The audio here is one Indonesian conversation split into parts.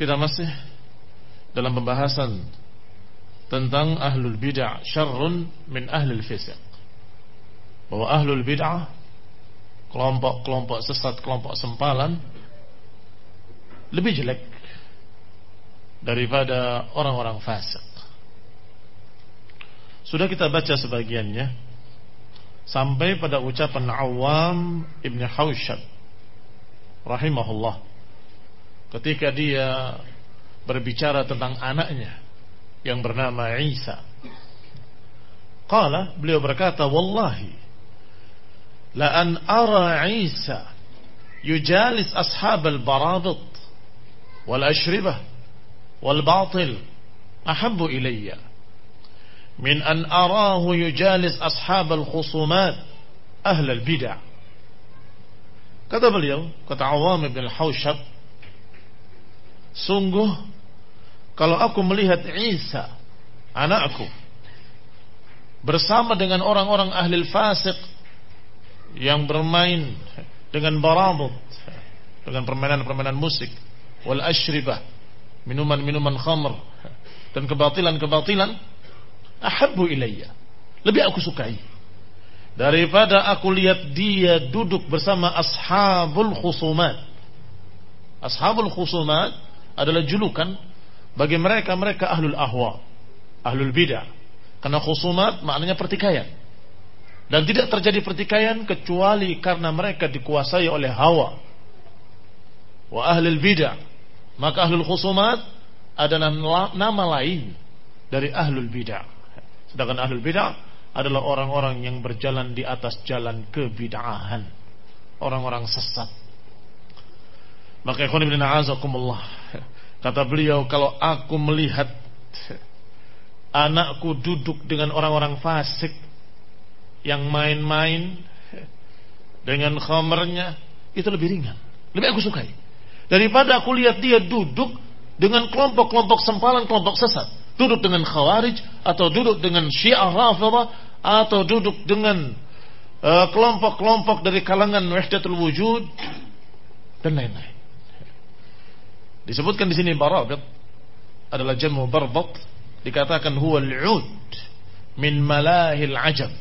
Kita masih dalam pembahasan tentang ahlul bid'ah syarrun min ahlul fisq. Bahwa ahlul bid'ah kelompok-kelompok sesat, kelompok sempalan lebih jelek daripada orang-orang fasik. Sudah kita baca sebagiannya sampai pada ucapan Awam Ibn Haushab rahimahullah ketika dia berbicara tentang anaknya yang bernama Isa. Qala beliau berkata wallahi la an ara Isa yujalis ashab al-baradit wal ashribah wal batil ahabbu ilayya min an arahu yujalis ashab al-khusumat ahl al-bid'ah kata beliau kata Awam ibn al-Hawshab Sungguh kalau aku melihat Isa anakku bersama dengan orang-orang ahli fasik yang bermain dengan barabut dengan permainan-permainan musik wal ashribah minuman-minuman khamr dan kebatilan-kebatilan ahabbu ilayya. Lebih aku sukai. Daripada aku lihat dia duduk bersama ashabul khusumat. Ashabul khusumat adalah julukan bagi mereka-mereka ahlul ahwa, ahlul bidah. Karena khusumat maknanya pertikaian. Dan tidak terjadi pertikaian kecuali karena mereka dikuasai oleh hawa. Wa ahlul bidah. Maka ahlul khusumat adalah nama lain dari ahlul bidah. Sedangkan ahlul bidah adalah orang-orang yang berjalan di atas jalan kebid'ahan. Orang-orang sesat maka ikhwan ibn a'azakumullah Kata beliau kalau aku melihat Anakku duduk dengan orang-orang fasik Yang main-main Dengan khamernya Itu lebih ringan Lebih aku sukai. Daripada aku lihat dia duduk Dengan kelompok-kelompok sempalan Kelompok sesat. Duduk dengan khawarij Atau duduk dengan syiah rafidah Atau duduk dengan uh, Kelompok-kelompok dari kalangan Wahdatul wujud Dan lain-lain Disebutkan di sini barabit adalah jamu barbat dikatakan huwa al-ud min malahil ajab.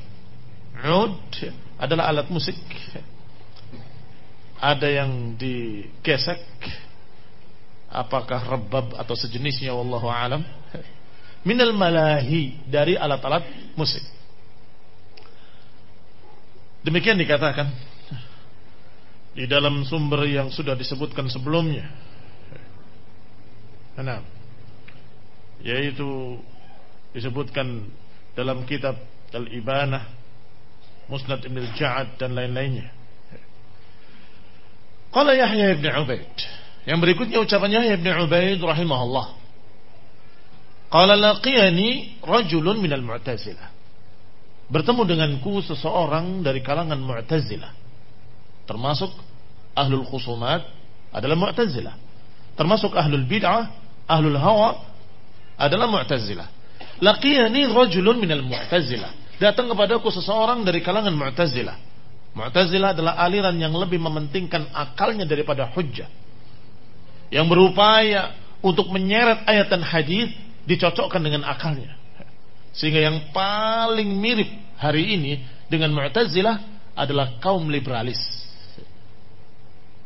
Ud adalah alat musik. Ada yang digesek. Apakah rebab atau sejenisnya wallahu alam. Minal malahi dari alat-alat musik. Demikian dikatakan di dalam sumber yang sudah disebutkan sebelumnya. Nah, yaitu disebutkan dalam kitab Al-Ibanah, Musnad Ibn Al-Ja'ad dan lain-lainnya. Qala Yahya ibn Ubaid. Yang berikutnya ucapan Yahya ibn Ubaid rahimahullah. Qala laqiyani rajulun minal mu'tazilah. Bertemu denganku seseorang dari kalangan mu'tazilah. Termasuk ahlul khusumat adalah mu'tazilah. Termasuk ahlul bid'ah, ahlul hawa adalah mu'tazilah. Laqiyani rajulun minal mu'tazilah. Datang kepadaku seseorang dari kalangan mu'tazilah. Mu'tazilah adalah aliran yang lebih mementingkan akalnya daripada hujjah. Yang berupaya untuk menyeret ayat dan hadis dicocokkan dengan akalnya. Sehingga yang paling mirip hari ini dengan Mu'tazilah adalah kaum liberalis.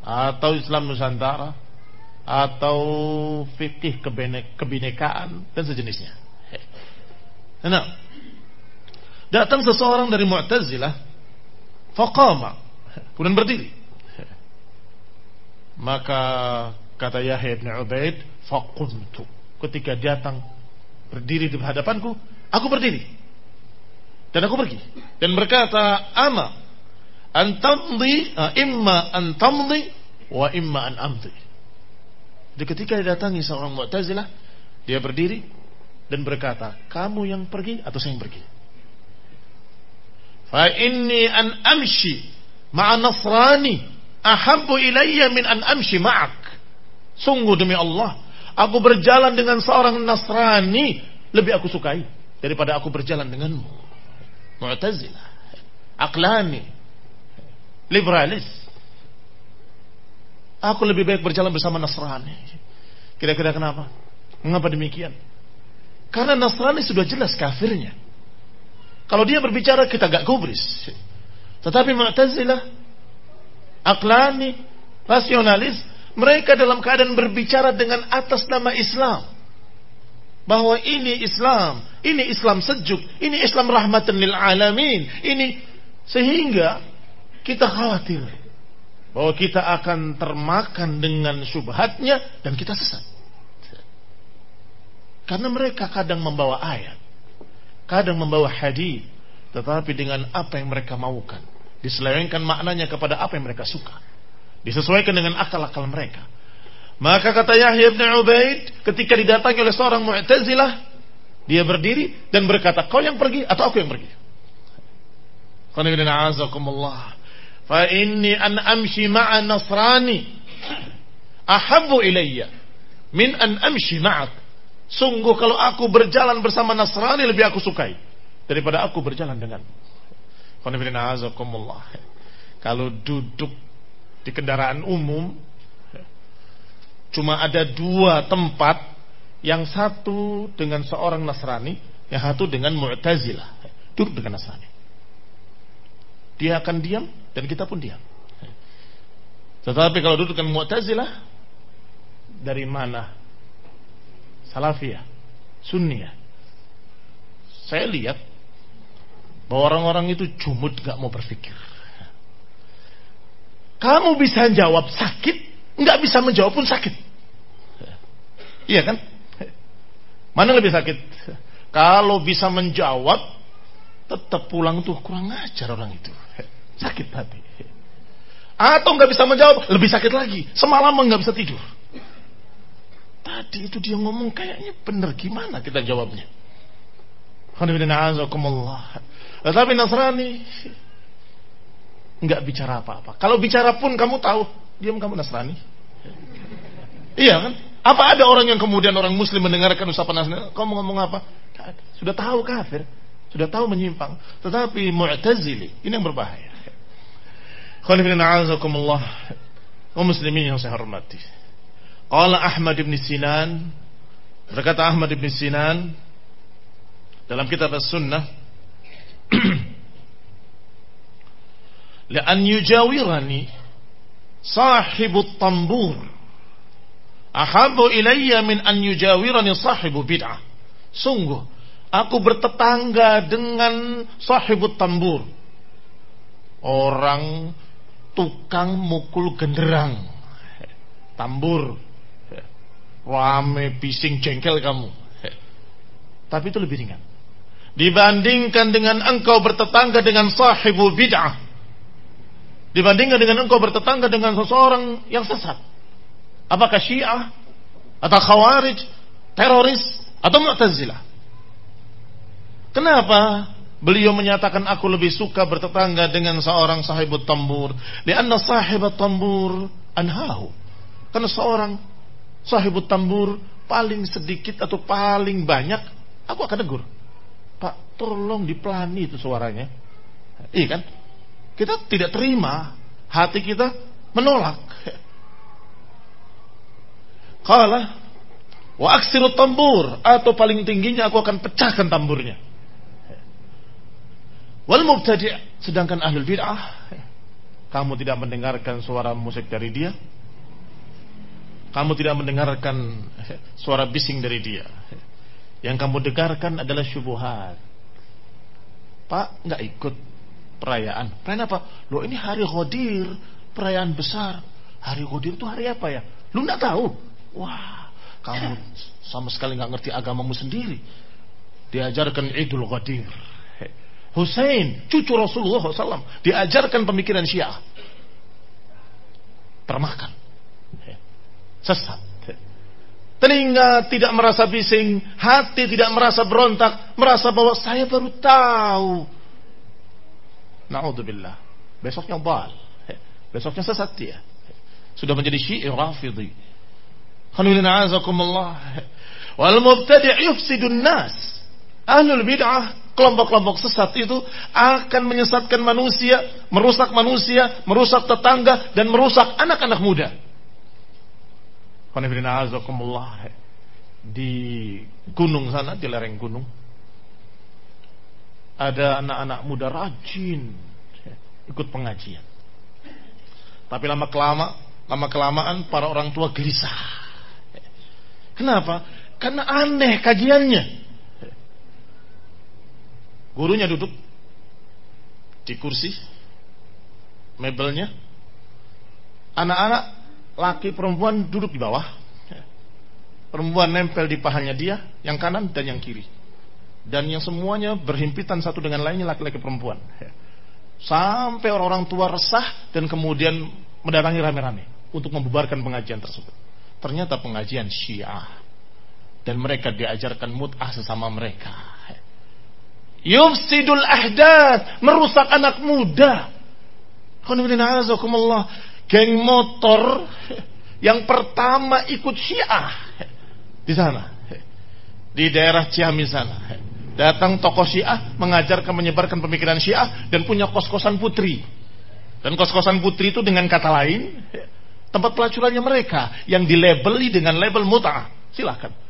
Atau Islam Nusantara. Atau fikih kebinekaan dan sejenisnya. Nah, datang seseorang dari Mu'tazilah, faqama, kemudian berdiri. Maka kata Yahya bin Ubaid, faqumtu. Ketika datang berdiri di hadapanku, aku berdiri. Dan aku pergi. Dan berkata, ama antamdi, uh, imma antamdi, wa imma an amdi. Jadi ketika didatangi seorang Mu'tazilah, dia berdiri, dan berkata, kamu yang pergi atau saya yang pergi? Fa inni an amshi ma'a nasrani ahabbu ilayya min an amshi ma'ak. Sungguh demi Allah, aku berjalan dengan seorang Nasrani lebih aku sukai daripada aku berjalan denganmu. Mu'tazilah, aklani, liberalis. Aku lebih baik berjalan bersama Nasrani. Kira-kira kenapa? Mengapa demikian? Karena Nasrani sudah jelas kafirnya. Kalau dia berbicara kita gak kubris. Tetapi Mu'tazilah, Aklani, rasionalis, mereka dalam keadaan berbicara dengan atas nama Islam. Bahwa ini Islam, ini Islam sejuk, ini Islam rahmatan lil alamin. Ini sehingga kita khawatir bahwa kita akan termakan dengan syubhatnya dan kita sesat. Karena mereka kadang membawa ayat, kadang membawa hadis, tetapi dengan apa yang mereka maukan, diselewengkan maknanya kepada apa yang mereka suka, disesuaikan dengan akal-akal mereka. Maka kata Yahya bin Ubaid ketika didatangi oleh seorang Mu'tazilah, dia berdiri dan berkata, "Kau yang pergi atau aku yang pergi?" Fa inni an amshi ma'a nasrani. Ahabbu ilayya. Min an amshi ma'ak. Sungguh kalau aku berjalan bersama Nasrani lebih aku sukai. Daripada aku berjalan dengan Kalau duduk di kendaraan umum cuma ada dua tempat yang satu dengan seorang Nasrani yang satu dengan Mu'tazilah. Duduk dengan Nasrani. Dia akan diam dan kita pun diam tetapi kalau duduk dengan Mu'tazilah dari mana salafiyah, sunniyah. Saya lihat bahwa orang-orang itu jumud gak mau berpikir. Kamu bisa jawab sakit, nggak bisa menjawab pun sakit. Iya kan? Mana lebih sakit? Kalau bisa menjawab, tetap pulang tuh kurang ajar orang itu. Sakit hati. Atau nggak bisa menjawab, lebih sakit lagi. Semalam nggak bisa tidur. Tadi itu dia ngomong kayaknya benar gimana kita jawabnya? Tetapi Nasrani nggak bicara apa-apa. Kalau bicara pun kamu tahu, diam kamu Nasrani. Iya kan? Apa ada orang yang kemudian orang Muslim mendengarkan ucapan Nasrani? Kamu ngomong apa? Sudah tahu kafir, sudah tahu menyimpang. Tetapi Mu'tazili ini yang berbahaya. Khonifina azakumullah. muslimin yang saya hormati. Qala Ahmad bin Sinan berkata Ahmad bin Sinan dalam kitab As-Sunnah لأن يجاورني صاحب الطنبور أحب إلي من أن يجاورني صاحب بدعة sungguh aku bertetangga dengan sahibut tambur orang tukang mukul genderang. Tambur. Rame bising jengkel kamu. Tapi itu lebih ringan. Dibandingkan dengan engkau bertetangga dengan sahibul bid'ah. Dibandingkan dengan engkau bertetangga dengan seseorang yang sesat. Apakah syiah atau khawarij teroris atau mu'tazilah? Kenapa beliau menyatakan aku lebih suka bertetangga dengan seorang sahibut tambur lianna sahibat tambur anhahu karena seorang sahibut tambur paling sedikit atau paling banyak aku akan negur Pak, tolong dipelani itu suaranya. Iya kan? Kita tidak terima, hati kita menolak. Kala wa aksiru tambur atau paling tingginya aku akan pecahkan tamburnya. Wal mubtadi' sedangkan ahlul bid'ah kamu tidak mendengarkan suara musik dari dia. Kamu tidak mendengarkan suara bising dari dia. Yang kamu dengarkan adalah syubuhat. Pak nggak ikut perayaan. Perayaan apa? Lo ini hari Ghadir, perayaan besar. Hari Ghadir itu hari apa ya? Lu nggak tahu? Wah, kamu sama sekali nggak ngerti agamamu sendiri. Diajarkan Idul Ghadir. Hussein, cucu Rasulullah SAW, diajarkan pemikiran Syiah. Termakan. Sesat Telinga tidak merasa bising, hati tidak merasa berontak, merasa bahwa saya baru tahu. Na'udzubillah. Besoknya bal. Besoknya sesat dia. Sudah menjadi syi'i rafidhi. Khamilina azakumullah. Wal mubtadi' yufsidun nas. Ahlul bid'ah, kelompok-kelompok sesat itu akan menyesatkan manusia, merusak manusia, merusak tetangga, dan merusak anak-anak muda. Di gunung sana, di lereng gunung. Ada anak-anak muda rajin ikut pengajian. Tapi lama kelama, lama kelamaan para orang tua gelisah. Kenapa? Karena aneh kajiannya. Gurunya duduk di kursi, mebelnya. Anak-anak laki perempuan duduk di bawah. Perempuan nempel di pahanya dia, yang kanan dan yang kiri. Dan yang semuanya berhimpitan satu dengan lainnya laki-laki perempuan. Sampai orang-orang tua resah dan kemudian mendatangi rame-rame untuk membubarkan pengajian tersebut. Ternyata pengajian Syiah dan mereka diajarkan mut'ah sesama mereka. Yufsidul ahdad, merusak anak muda. Geng motor yang pertama ikut Syiah di sana. Di daerah Ciamis sana. Datang tokoh Syiah mengajarkan menyebarkan pemikiran Syiah dan punya kos-kosan putri. Dan kos-kosan putri itu dengan kata lain tempat pelacurannya mereka yang dilabeli dengan label mut'ah. Silahkan.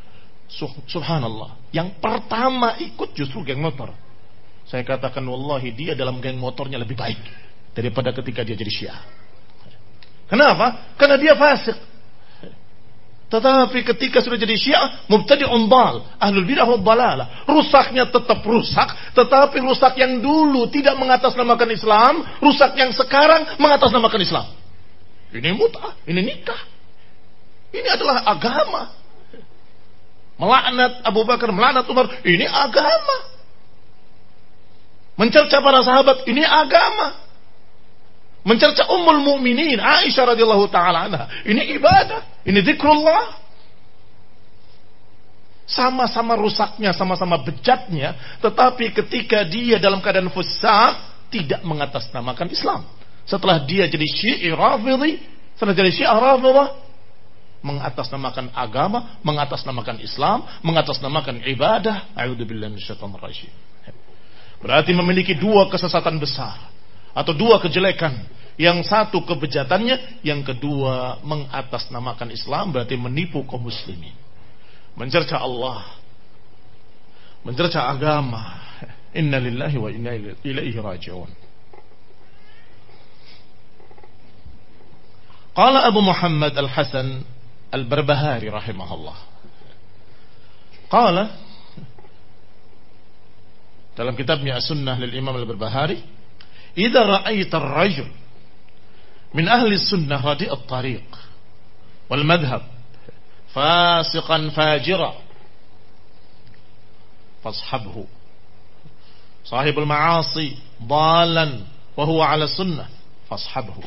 Subhanallah. Yang pertama ikut justru geng motor. Saya katakan wallahi dia dalam geng motornya lebih baik daripada ketika dia jadi Syiah. Kenapa? Karena dia fasik. Tetapi ketika sudah jadi syiah, mubtadi umbal, ahlul bidah balalah. Rusaknya tetap rusak, tetapi rusak yang dulu tidak mengatasnamakan Islam, rusak yang sekarang mengatasnamakan Islam. Ini mut'ah, ini nikah. Ini adalah agama. Melaknat Abu Bakar, melaknat Umar, ini agama. Mencerca para sahabat, ini agama mencerca ummul mukminin Aisyah radhiyallahu taala. Ini ibadah, ini zikrullah. Sama-sama rusaknya, sama-sama bejatnya, tetapi ketika dia dalam keadaan fusak tidak mengatasnamakan Islam. Setelah dia jadi Syi'i Rafidhi, setelah jadi Syi'i Rafidhah, mengatasnamakan agama, mengatasnamakan Islam, mengatasnamakan ibadah. Berarti memiliki dua kesesatan besar atau dua kejelekan. Yang satu kebejatannya, yang kedua mengatasnamakan Islam berarti menipu kaum muslimin. Mencerca Allah, mencerca agama. Inna lillahi wa inna ilaihi raji'un. Qala Abu Muhammad Al-Hasan Al-Barbahari rahimahullah. Qala dalam kitabnya As-Sunnah lil Imam Al-Barbahari, "Idza ra'aita ar-rajul min ahli sunnah radi at-tariq wal madhhab fasiqan fajira fashabhu sahibul ma'asi dalan wa huwa ala sunnah fashabhu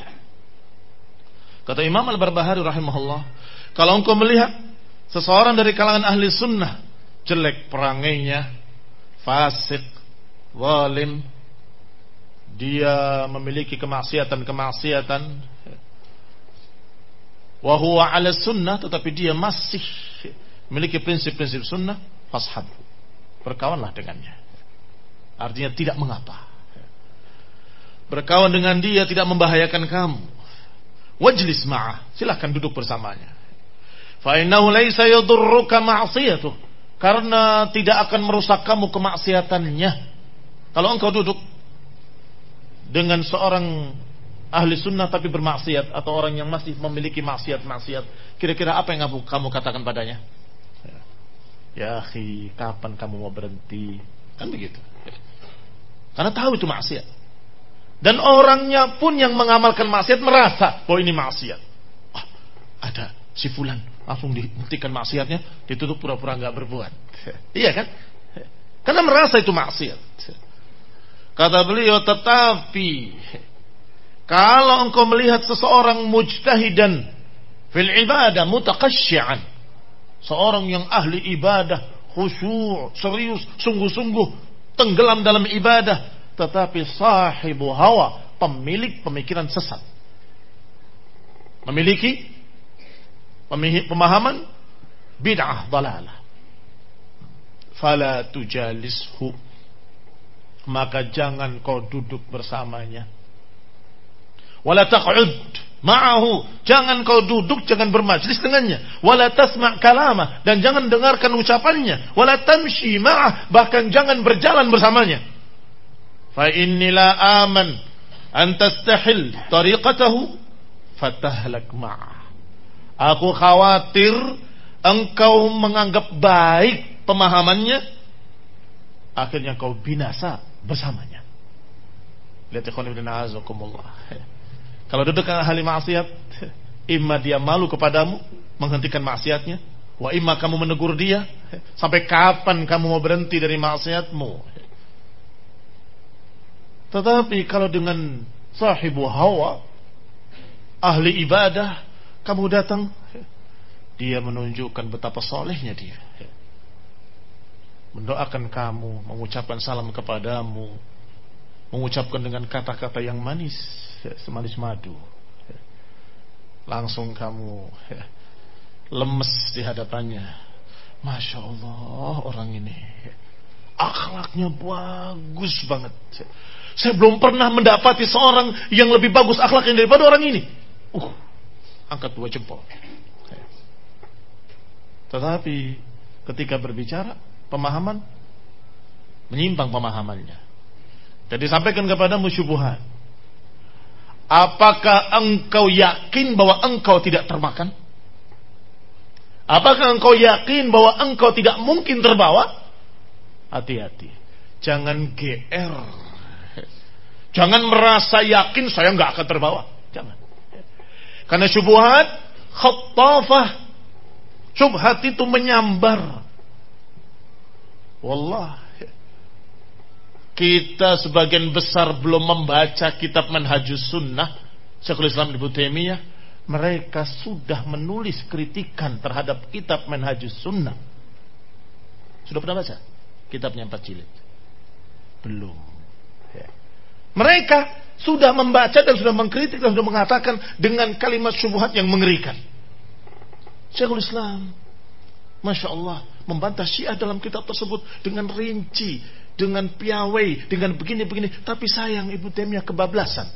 Kata Imam Al-Barbahari rahimahullah, kalau engkau melihat seseorang dari kalangan ahli sunnah jelek perangainya, fasik, zalim, dia memiliki kemaksiatan-kemaksiatan, wahwa ala sunnah tetapi dia masih memiliki prinsip-prinsip sunnah, fashab. Berkawanlah dengannya. Artinya tidak mengapa. Berkawan dengan dia tidak membahayakan kamu Wajlis ma'ah. Silahkan duduk bersamanya. Fa'innahu laysa yadurruka. Karena tidak akan merusak kamu kemaksiatannya. Kalau engkau duduk dengan seorang ahli sunnah tapi bermaksiat atau orang yang masih memiliki maksiat-maksiat, kira-kira apa yang kamu katakan padanya? Ya, akhi, kapan kamu mau berhenti? Kan begitu. Karena tahu itu maksiat. Dan orangnya pun yang mengamalkan maksiat merasa bahwa ini maksiat. Oh, ada si fulan langsung dihentikan maksiatnya, ditutup pura-pura nggak berbuat. iya kan? Karena merasa itu maksiat. Kata beliau, tetapi kalau engkau melihat seseorang mujtahidan fil ibadah mutakasyian, seorang yang ahli ibadah, khusyuk, serius, sungguh-sungguh, tenggelam dalam ibadah, tetapi sahibu hawa, pemilik pemikiran sesat. Memiliki pemahaman bid'ah dalalah. Fala tujalishu. Maka jangan kau duduk bersamanya. Wala taq'ud ma'ahu. Jangan kau duduk, jangan bermajlis dengannya. Wala tasma' kalama. Dan jangan dengarkan ucapannya. Wala tamshi ma'ah. Bahkan jangan berjalan bersamanya fa inni la aman an tastahil tariqatahu fatahlak ma'ah. Aku khawatir engkau menganggap baik pemahamannya akhirnya kau binasa bersamanya. Lihat ikhwan ibn. Kalau duduk dengan ahli maksiat, imma dia malu kepadamu menghentikan maksiatnya, wa imma kamu menegur dia, sampai kapan kamu mau berhenti dari maksiatmu? Tetapi kalau dengan sahibu hawa, ahli ibadah, kamu datang, dia menunjukkan betapa solehnya dia. Mendoakan kamu, mengucapkan salam kepadamu, mengucapkan dengan kata-kata yang manis, semanis madu. Langsung kamu lemes di hadapannya. Masya Allah orang ini akhlaknya bagus banget. Saya belum pernah mendapati seorang yang lebih bagus akhlaknya daripada orang ini. Uh, angkat dua jempol. Tetapi ketika berbicara, pemahaman menyimpang pemahamannya. Dan disampaikan kepada musyubuhan. Apakah engkau yakin bahwa engkau tidak termakan? Apakah engkau yakin bahwa engkau tidak mungkin terbawa? Hati-hati. Jangan GR Jangan merasa yakin saya nggak akan terbawa. Karena syubhat khattafah. Syubhat itu menyambar. Wallah. Kita sebagian besar belum membaca kitab Manhajus Sunnah. Syekhul Islam Ibnu Taimiyah. Mereka sudah menulis kritikan terhadap kitab Manhajus Sunnah. Sudah pernah baca? Kitabnya empat jilid. Belum. Mereka sudah membaca dan sudah mengkritik dan sudah mengatakan dengan kalimat syubhat yang mengerikan. Syekhul Islam, Masya Allah, membantah Syiah dalam kitab tersebut dengan rinci, dengan piawai, dengan begini-begini. Tapi sayang Ibu Temia kebablasan.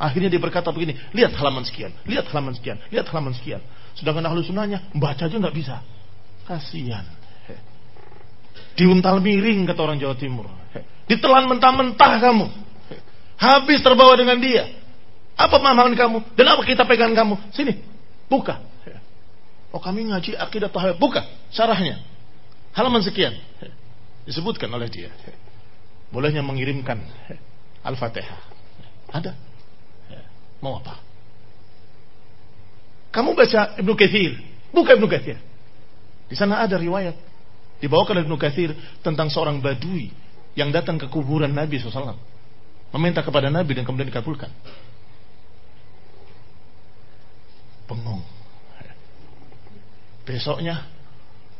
Akhirnya dia berkata begini, lihat halaman sekian, lihat halaman sekian, lihat halaman sekian. Sedangkan ahlu sunnahnya, baca aja nggak bisa. Kasihan. Diuntal miring kata orang Jawa Timur. Ditelan mentah-mentah kamu. Habis terbawa dengan dia. Apa pemahaman kamu? Dan apa kita pegang kamu? Sini, buka. Oh kami ngaji akidah tahawuf. Buka syarahnya. Halaman sekian. Disebutkan oleh dia. Bolehnya mengirimkan Al-Fatihah. Ada. Mau apa? Kamu baca Ibnu Katsir. Buka Ibnu Katsir. Di sana ada riwayat. Dibawakan oleh Ibnu Katsir tentang seorang badui yang datang ke kuburan Nabi SAW. Meminta kepada Nabi dan kemudian dikabulkan. Bengong. Besoknya,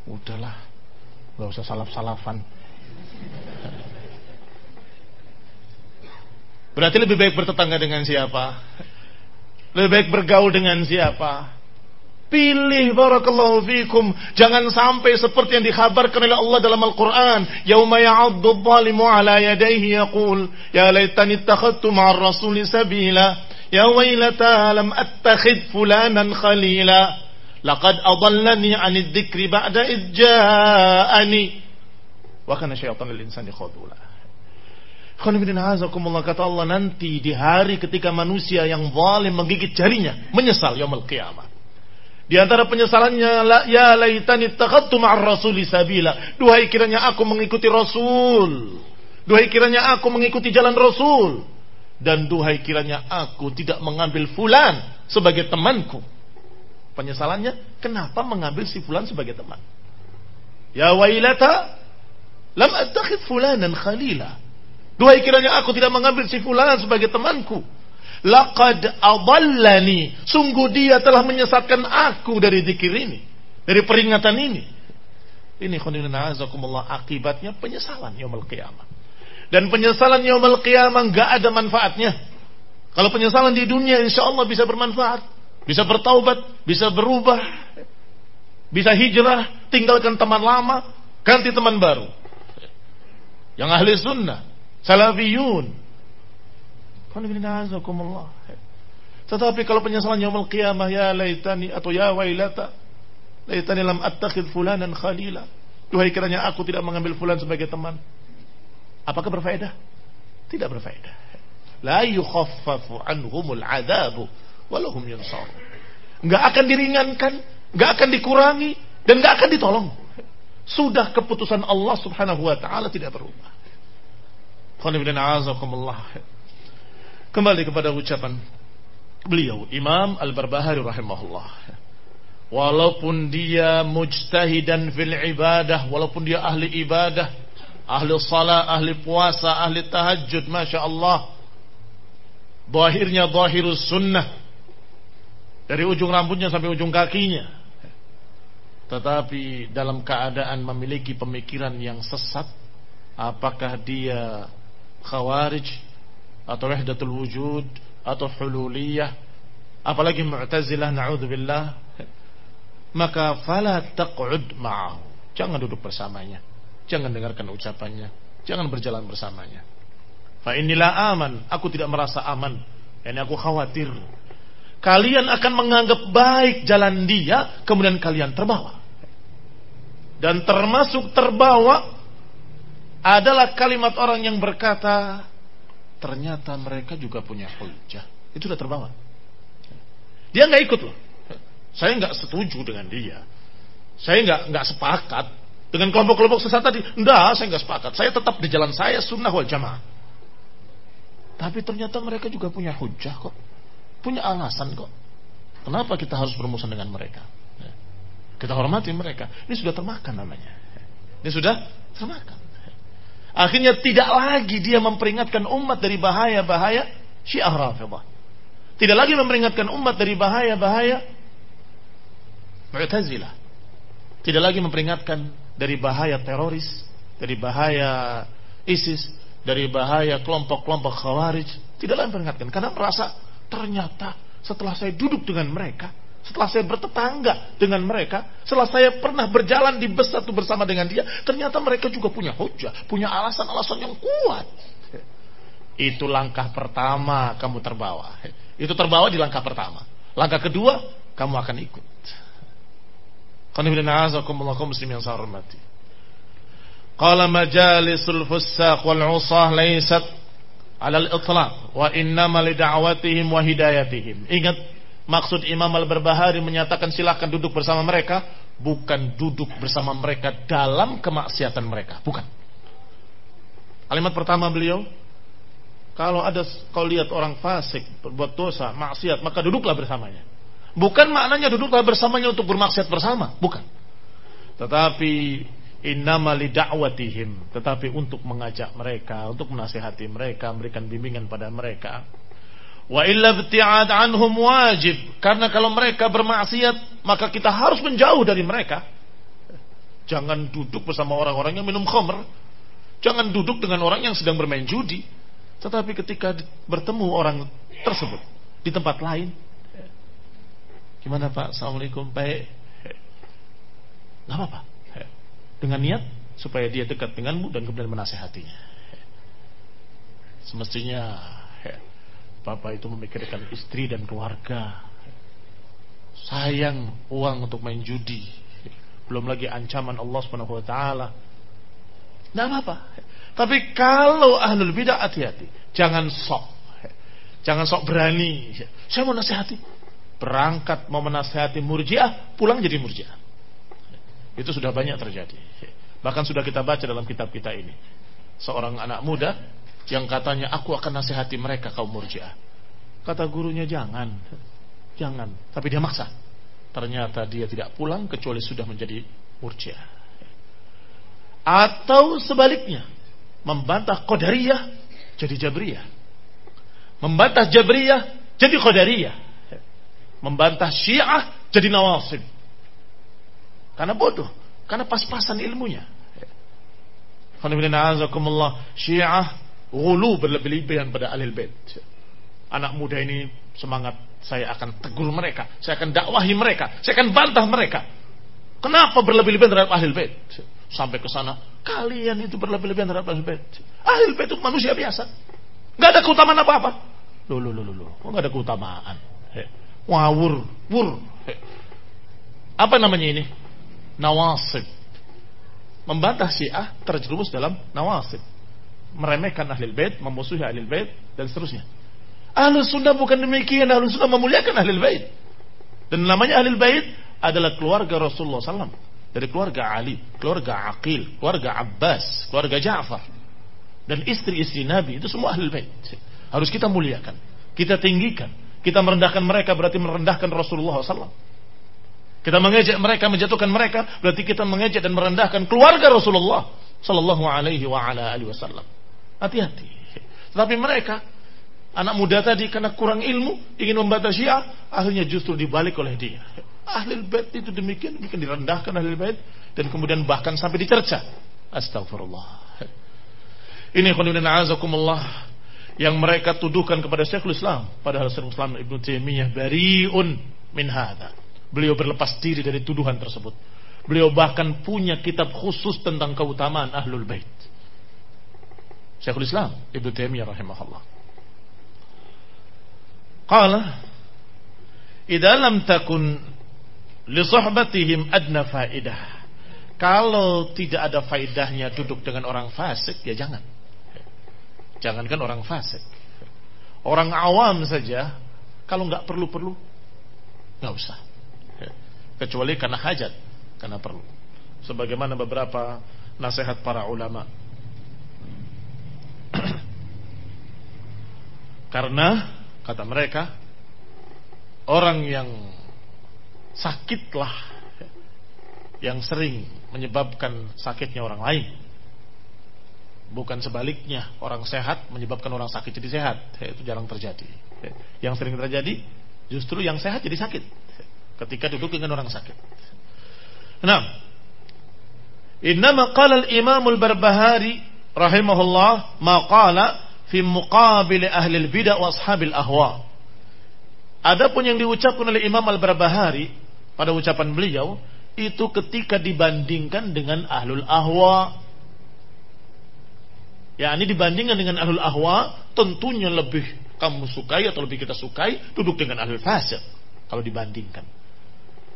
udahlah, gak usah salaf-salafan. Berarti lebih baik bertetangga dengan siapa? Lebih baik bergaul dengan siapa? Pilih barakallahu fikum. Jangan sampai seperti yang dikhabarkan oleh Allah dalam Al-Quran. Yawma ya'addu dhalimu ala yadayhi yaqul. Ya laytani ittakhadtu ma'ar rasuli sabila. Ya wailata lam attakhid fulanan khalila. Laqad adallani anid dhikri ba'da idja'ani. Wa kana syaitan lil insani khadula. kata Allah nanti di hari ketika manusia yang zalim menggigit jarinya menyesal yaumul qiyamah di antara penyesalannya, la, ya laitani takhattu ma'ar rasuli sabila. Duhai kiranya aku mengikuti Rasul. Duhai kiranya aku mengikuti jalan Rasul. Dan duhai kiranya aku tidak mengambil fulan sebagai temanku. Penyesalannya, kenapa mengambil si fulan sebagai teman? Ya wailata, lam attakhid fulanan khalila. Duhai kiranya aku tidak mengambil si fulan sebagai temanku. Laqad adallani. Sungguh dia telah menyesatkan aku dari zikir ini. Dari peringatan ini. Ini khonilina azakumullah akibatnya penyesalan yaumul qiyamah. Dan penyesalan yaumul qiyamah enggak ada manfaatnya. Kalau penyesalan di dunia insya Allah bisa bermanfaat. Bisa bertaubat, bisa berubah. Bisa hijrah, tinggalkan teman lama, ganti teman baru. Yang ahli sunnah, salafiyun, tetapi kalau penyesalan yaumul qiyamah ya laitani atau ya wailata laitani lam attakhid fulanan khalila. Duhai kiranya aku tidak mengambil fulan sebagai teman. Apakah berfaedah? Tidak berfaedah. La yukhaffafu anhumul adabu walahum yunsar. Enggak akan diringankan, enggak akan dikurangi dan enggak akan ditolong. Sudah keputusan Allah Subhanahu wa taala tidak berubah. Qul inna Kembali kepada ucapan beliau Imam Al-Barbahari rahimahullah. Walaupun dia mujtahidan fil ibadah, walaupun dia ahli ibadah, ahli salat, ahli puasa, ahli tahajud, masya Allah. Zahirnya zahirus sunnah. Dari ujung rambutnya sampai ujung kakinya. Tetapi dalam keadaan memiliki pemikiran yang sesat, apakah dia khawarij atau wahdatul wujud atau hululiyah apalagi mu'tazilah na'udzubillah maka fala taq'ud ma'ahu. Jangan duduk bersamanya. Jangan dengarkan ucapannya. Jangan berjalan bersamanya. Fa inilah aman. Aku tidak merasa aman. Ini aku khawatir. Kalian akan menganggap baik jalan dia kemudian kalian terbawa. Dan termasuk terbawa adalah kalimat orang yang berkata ternyata mereka juga punya hujah. Itu sudah terbawa. Dia nggak ikut loh. Saya nggak setuju dengan dia. Saya nggak nggak sepakat dengan kelompok-kelompok sesat tadi. Enggak, saya nggak sepakat. Saya tetap di jalan saya sunnah wal jamaah. Tapi ternyata mereka juga punya hujah kok. Punya alasan kok. Kenapa kita harus bermusuh dengan mereka? Kita hormati mereka. Ini sudah termakan namanya. Ini sudah termakan. Akhirnya tidak lagi dia memperingatkan umat dari bahaya-bahaya Syiah Rafidah. Tidak lagi memperingatkan umat dari bahaya-bahaya Mu'tazilah. Tidak lagi memperingatkan dari bahaya teroris, dari bahaya ISIS, dari bahaya kelompok-kelompok Khawarij. Tidak lagi memperingatkan karena merasa ternyata setelah saya duduk dengan mereka, setelah saya bertetangga dengan mereka, setelah saya pernah berjalan di bus satu bersama dengan dia, ternyata mereka juga punya hujah, punya alasan-alasan yang kuat. Itu langkah pertama kamu terbawa. Itu terbawa di langkah pertama. Langkah kedua, kamu akan ikut. Qala majalisul fussaq wal usah laysat alal itlaq wa innama li da'watihim wa hidayatihim. Ingat maksud Imam Al-Barbahari menyatakan silahkan duduk bersama mereka bukan duduk bersama mereka dalam kemaksiatan mereka, bukan. Kalimat pertama beliau, kalau ada kau lihat orang fasik berbuat dosa, maksiat, maka duduklah bersamanya. Bukan maknanya duduklah bersamanya untuk bermaksiat bersama, bukan. Tetapi innama lida'watihim, tetapi untuk mengajak mereka, untuk menasihati mereka, memberikan bimbingan pada mereka. Wa illa ibti'ad anhum wajib, karena kalau mereka bermaksiat, maka kita harus menjauh dari mereka. Jangan duduk bersama orang-orang yang minum khamr, Jangan duduk dengan orang yang sedang bermain judi. Tetapi ketika bertemu orang tersebut di tempat lain, gimana Pak? Assalamualaikum, baik. Gak apa-apa. Dengan niat supaya dia dekat denganmu dan kemudian menasehatinya. Semestinya Bapak itu memikirkan istri dan keluarga. Sayang uang untuk main judi. Belum lagi ancaman Allah Subhanahu wa taala tidak apa-apa. Tapi kalau ahlul bidah hati-hati. Jangan sok. Jangan sok berani. Saya mau nasihati. Berangkat mau menasihati murjiah, pulang jadi murjiah. Itu sudah banyak terjadi. Bahkan sudah kita baca dalam kitab kita ini. Seorang anak muda yang katanya aku akan nasihati mereka kaum murjiah. Kata gurunya jangan. Jangan. Tapi dia maksa. Ternyata dia tidak pulang kecuali sudah menjadi murjiah. Atau sebaliknya, membantah Qadariyah jadi Jabriyah. Membantah Jabriyah jadi Qadariyah. Membantah Syiah jadi Nawasib. Karena bodoh, karena pas-pasan ilmunya. Syiah gulu berlebih-lebihan pada alil bait. Anak muda ini semangat saya akan tegur mereka, saya akan dakwahi mereka, saya akan bantah mereka. Kenapa berlebih-lebihan terhadap ahli bait? Sampai ke sana, kalian itu berlebih-lebihan terhadap ahli bait. Ahli bait itu manusia biasa. Gak ada keutamaan apa-apa. Loh, loh, loh, loh, loh. Gak ada keutamaan? Wawur, wur. He. Apa namanya ini? Nawasib. Membantah syiah terjerumus dalam nawasib. Meremehkan ahli bait, memusuhi ahli bait, dan seterusnya. Ahli sunnah bukan demikian. Ahli sunnah memuliakan ahli bait. Dan namanya ahli bait adalah keluarga Rasulullah SAW dari keluarga Ali, keluarga Aqil, keluarga Abbas, keluarga Ja'far dan istri-istri Nabi itu semua ahli bait. Harus kita muliakan, kita tinggikan, kita merendahkan mereka berarti merendahkan Rasulullah SAW. Kita mengejek mereka, menjatuhkan mereka, berarti kita mengejek dan merendahkan keluarga Rasulullah Sallallahu Alaihi Wasallam. Hati-hati. Tetapi mereka anak muda tadi karena kurang ilmu ingin membantah Syiah, akhirnya justru dibalik oleh dia. Ahli bait itu demikian, demikian direndahkan ahli bait dan kemudian bahkan sampai dicerca. Astagfirullah. Ini khonibin azakumullah yang mereka tuduhkan kepada Syekhul Islam padahal Syekhul Islam Ibnu Taimiyah bariun min hadza. Beliau berlepas diri dari tuduhan tersebut. Beliau bahkan punya kitab khusus tentang keutamaan Ahlul Bait. Syekhul Islam Ibnu Taimiyah rahimahullah. Qala Idza lam takun li sohbatihim adna faidah. Kalau tidak ada faidahnya duduk dengan orang fasik, ya jangan. Jangankan orang fasik. Orang awam saja, kalau nggak perlu-perlu, nggak usah. Kecuali karena hajat, karena perlu. Sebagaimana beberapa nasihat para ulama. karena, kata mereka, orang yang sakitlah yang sering menyebabkan sakitnya orang lain. Bukan sebaliknya, orang sehat menyebabkan orang sakit jadi sehat. Itu jarang terjadi. Yang sering terjadi justru yang sehat jadi sakit. Ketika duduk dengan orang sakit. Nah, Innama qala al-Imam al-Barbahari rahimahullah ma qala fi muqabil ahli al-bid'ah wa ashabil ahwa. Adapun yang diucapkan oleh Imam Al-Barbahari pada ucapan beliau itu ketika dibandingkan dengan ahlul ahwa. Ya, ini dibandingkan dengan ahlul ahwa, tentunya lebih kamu sukai atau lebih kita sukai duduk dengan ahlul fasik kalau dibandingkan.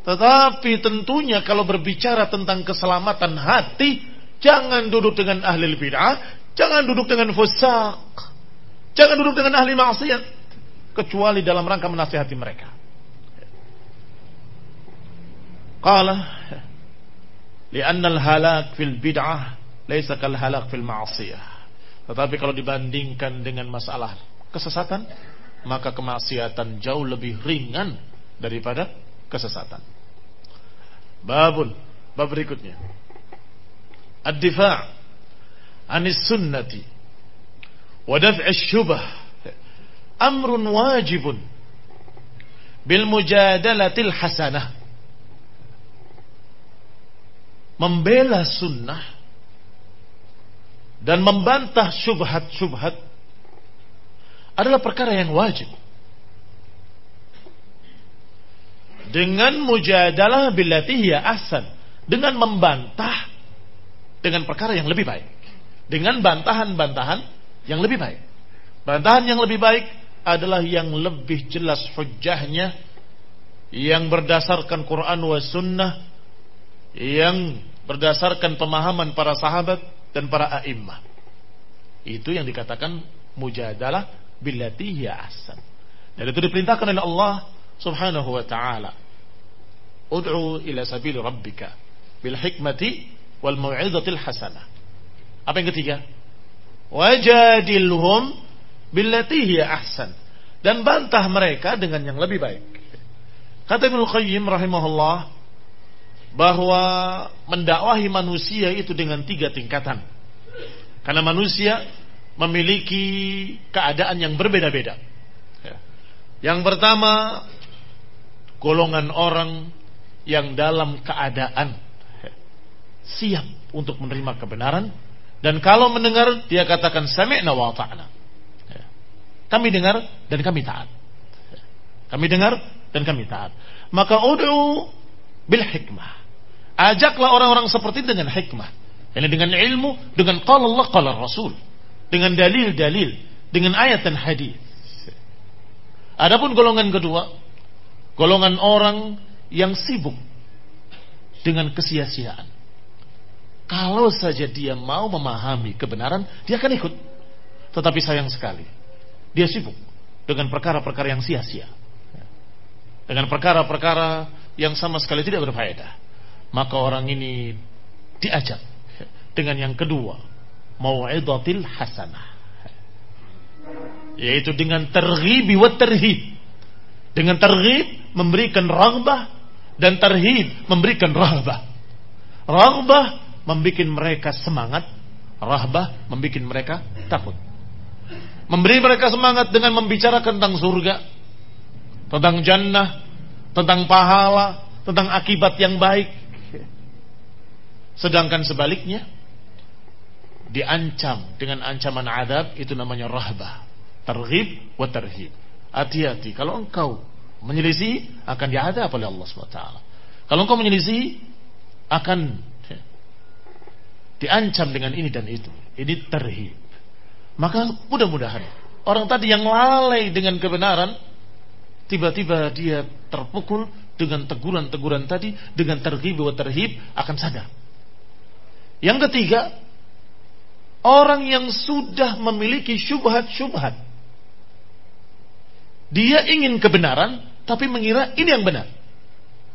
Tetapi tentunya kalau berbicara tentang keselamatan hati, jangan duduk dengan ahli bid'ah, jangan duduk dengan fusak. Jangan duduk dengan ahli maksiat kecuali dalam rangka menasihati mereka. Qala li'anna al-halak fil bid'ah laisa kal halak fil ma'siyah. Tetapi kalau dibandingkan dengan masalah kesesatan, maka kemaksiatan jauh lebih ringan daripada kesesatan. Babun, bab berikutnya. Sunnati wa daf'i syubah amrun wajibun bil mujadalatil hasanah. Membela sunnah dan membantah syubhat-syubhat adalah perkara yang wajib. Dengan mujadalah billati hiya ahsan, dengan membantah dengan perkara yang lebih baik. Dengan bantahan-bantahan yang lebih baik. Bantahan yang lebih baik adalah yang lebih jelas hujahnya yang berdasarkan Quran wa sunnah yang berdasarkan pemahaman para sahabat dan para a'immah. Itu yang dikatakan mujadalah billati hiya ahsan. Dan itu diperintahkan oleh Allah Subhanahu wa taala. Ud'u ila sabili rabbika bil hikmati wal mau'izatil hasanah. Apa yang ketiga? Wajadilhum billati hiya ahsan. Dan bantah mereka dengan yang lebih baik. Kata Ibnu Qayyim rahimahullah bahwa mendakwahi manusia itu dengan tiga tingkatan. Karena manusia memiliki keadaan yang berbeda-beda. Ya. Yang pertama, golongan orang yang dalam keadaan siap untuk menerima kebenaran dan kalau mendengar dia katakan sami'na wa ta'na. Ya. Kami dengar dan kami taat. Kami dengar dan kami taat. Maka ud'u bil hikmah. Ajaklah orang-orang seperti itu dengan hikmah. Ini dengan ilmu, dengan qala Allah, qala Rasul. Dengan dalil-dalil, dengan ayat dan hadis. Adapun golongan kedua, golongan orang yang sibuk dengan kesia-siaan. Kalau saja dia mau memahami kebenaran, dia akan ikut. Tetapi sayang sekali, dia sibuk dengan perkara-perkara yang sia-sia. Dengan perkara-perkara yang sama sekali tidak berfaedah maka orang ini diajak dengan yang kedua mau'idatil hasanah yaitu dengan terghib wa terhib dengan terghib memberikan raghbah dan terhib memberikan rahbah raghbah membuat mereka semangat rahbah membuat mereka takut memberi mereka semangat dengan membicarakan tentang surga tentang jannah tentang pahala tentang akibat yang baik Sedangkan sebaliknya diancam dengan ancaman adab itu namanya rahbah, terhib wa terhib. Hati-hati kalau engkau menyelisih akan diadab oleh Allah SWT. Kalau engkau menyelisih akan diancam dengan ini dan itu. Ini terhib. Maka mudah-mudahan orang tadi yang lalai dengan kebenaran tiba-tiba dia terpukul dengan teguran-teguran tadi dengan terhib wa terhib akan sadar yang ketiga, orang yang sudah memiliki syubhat-syubhat. Dia ingin kebenaran, tapi mengira ini yang benar.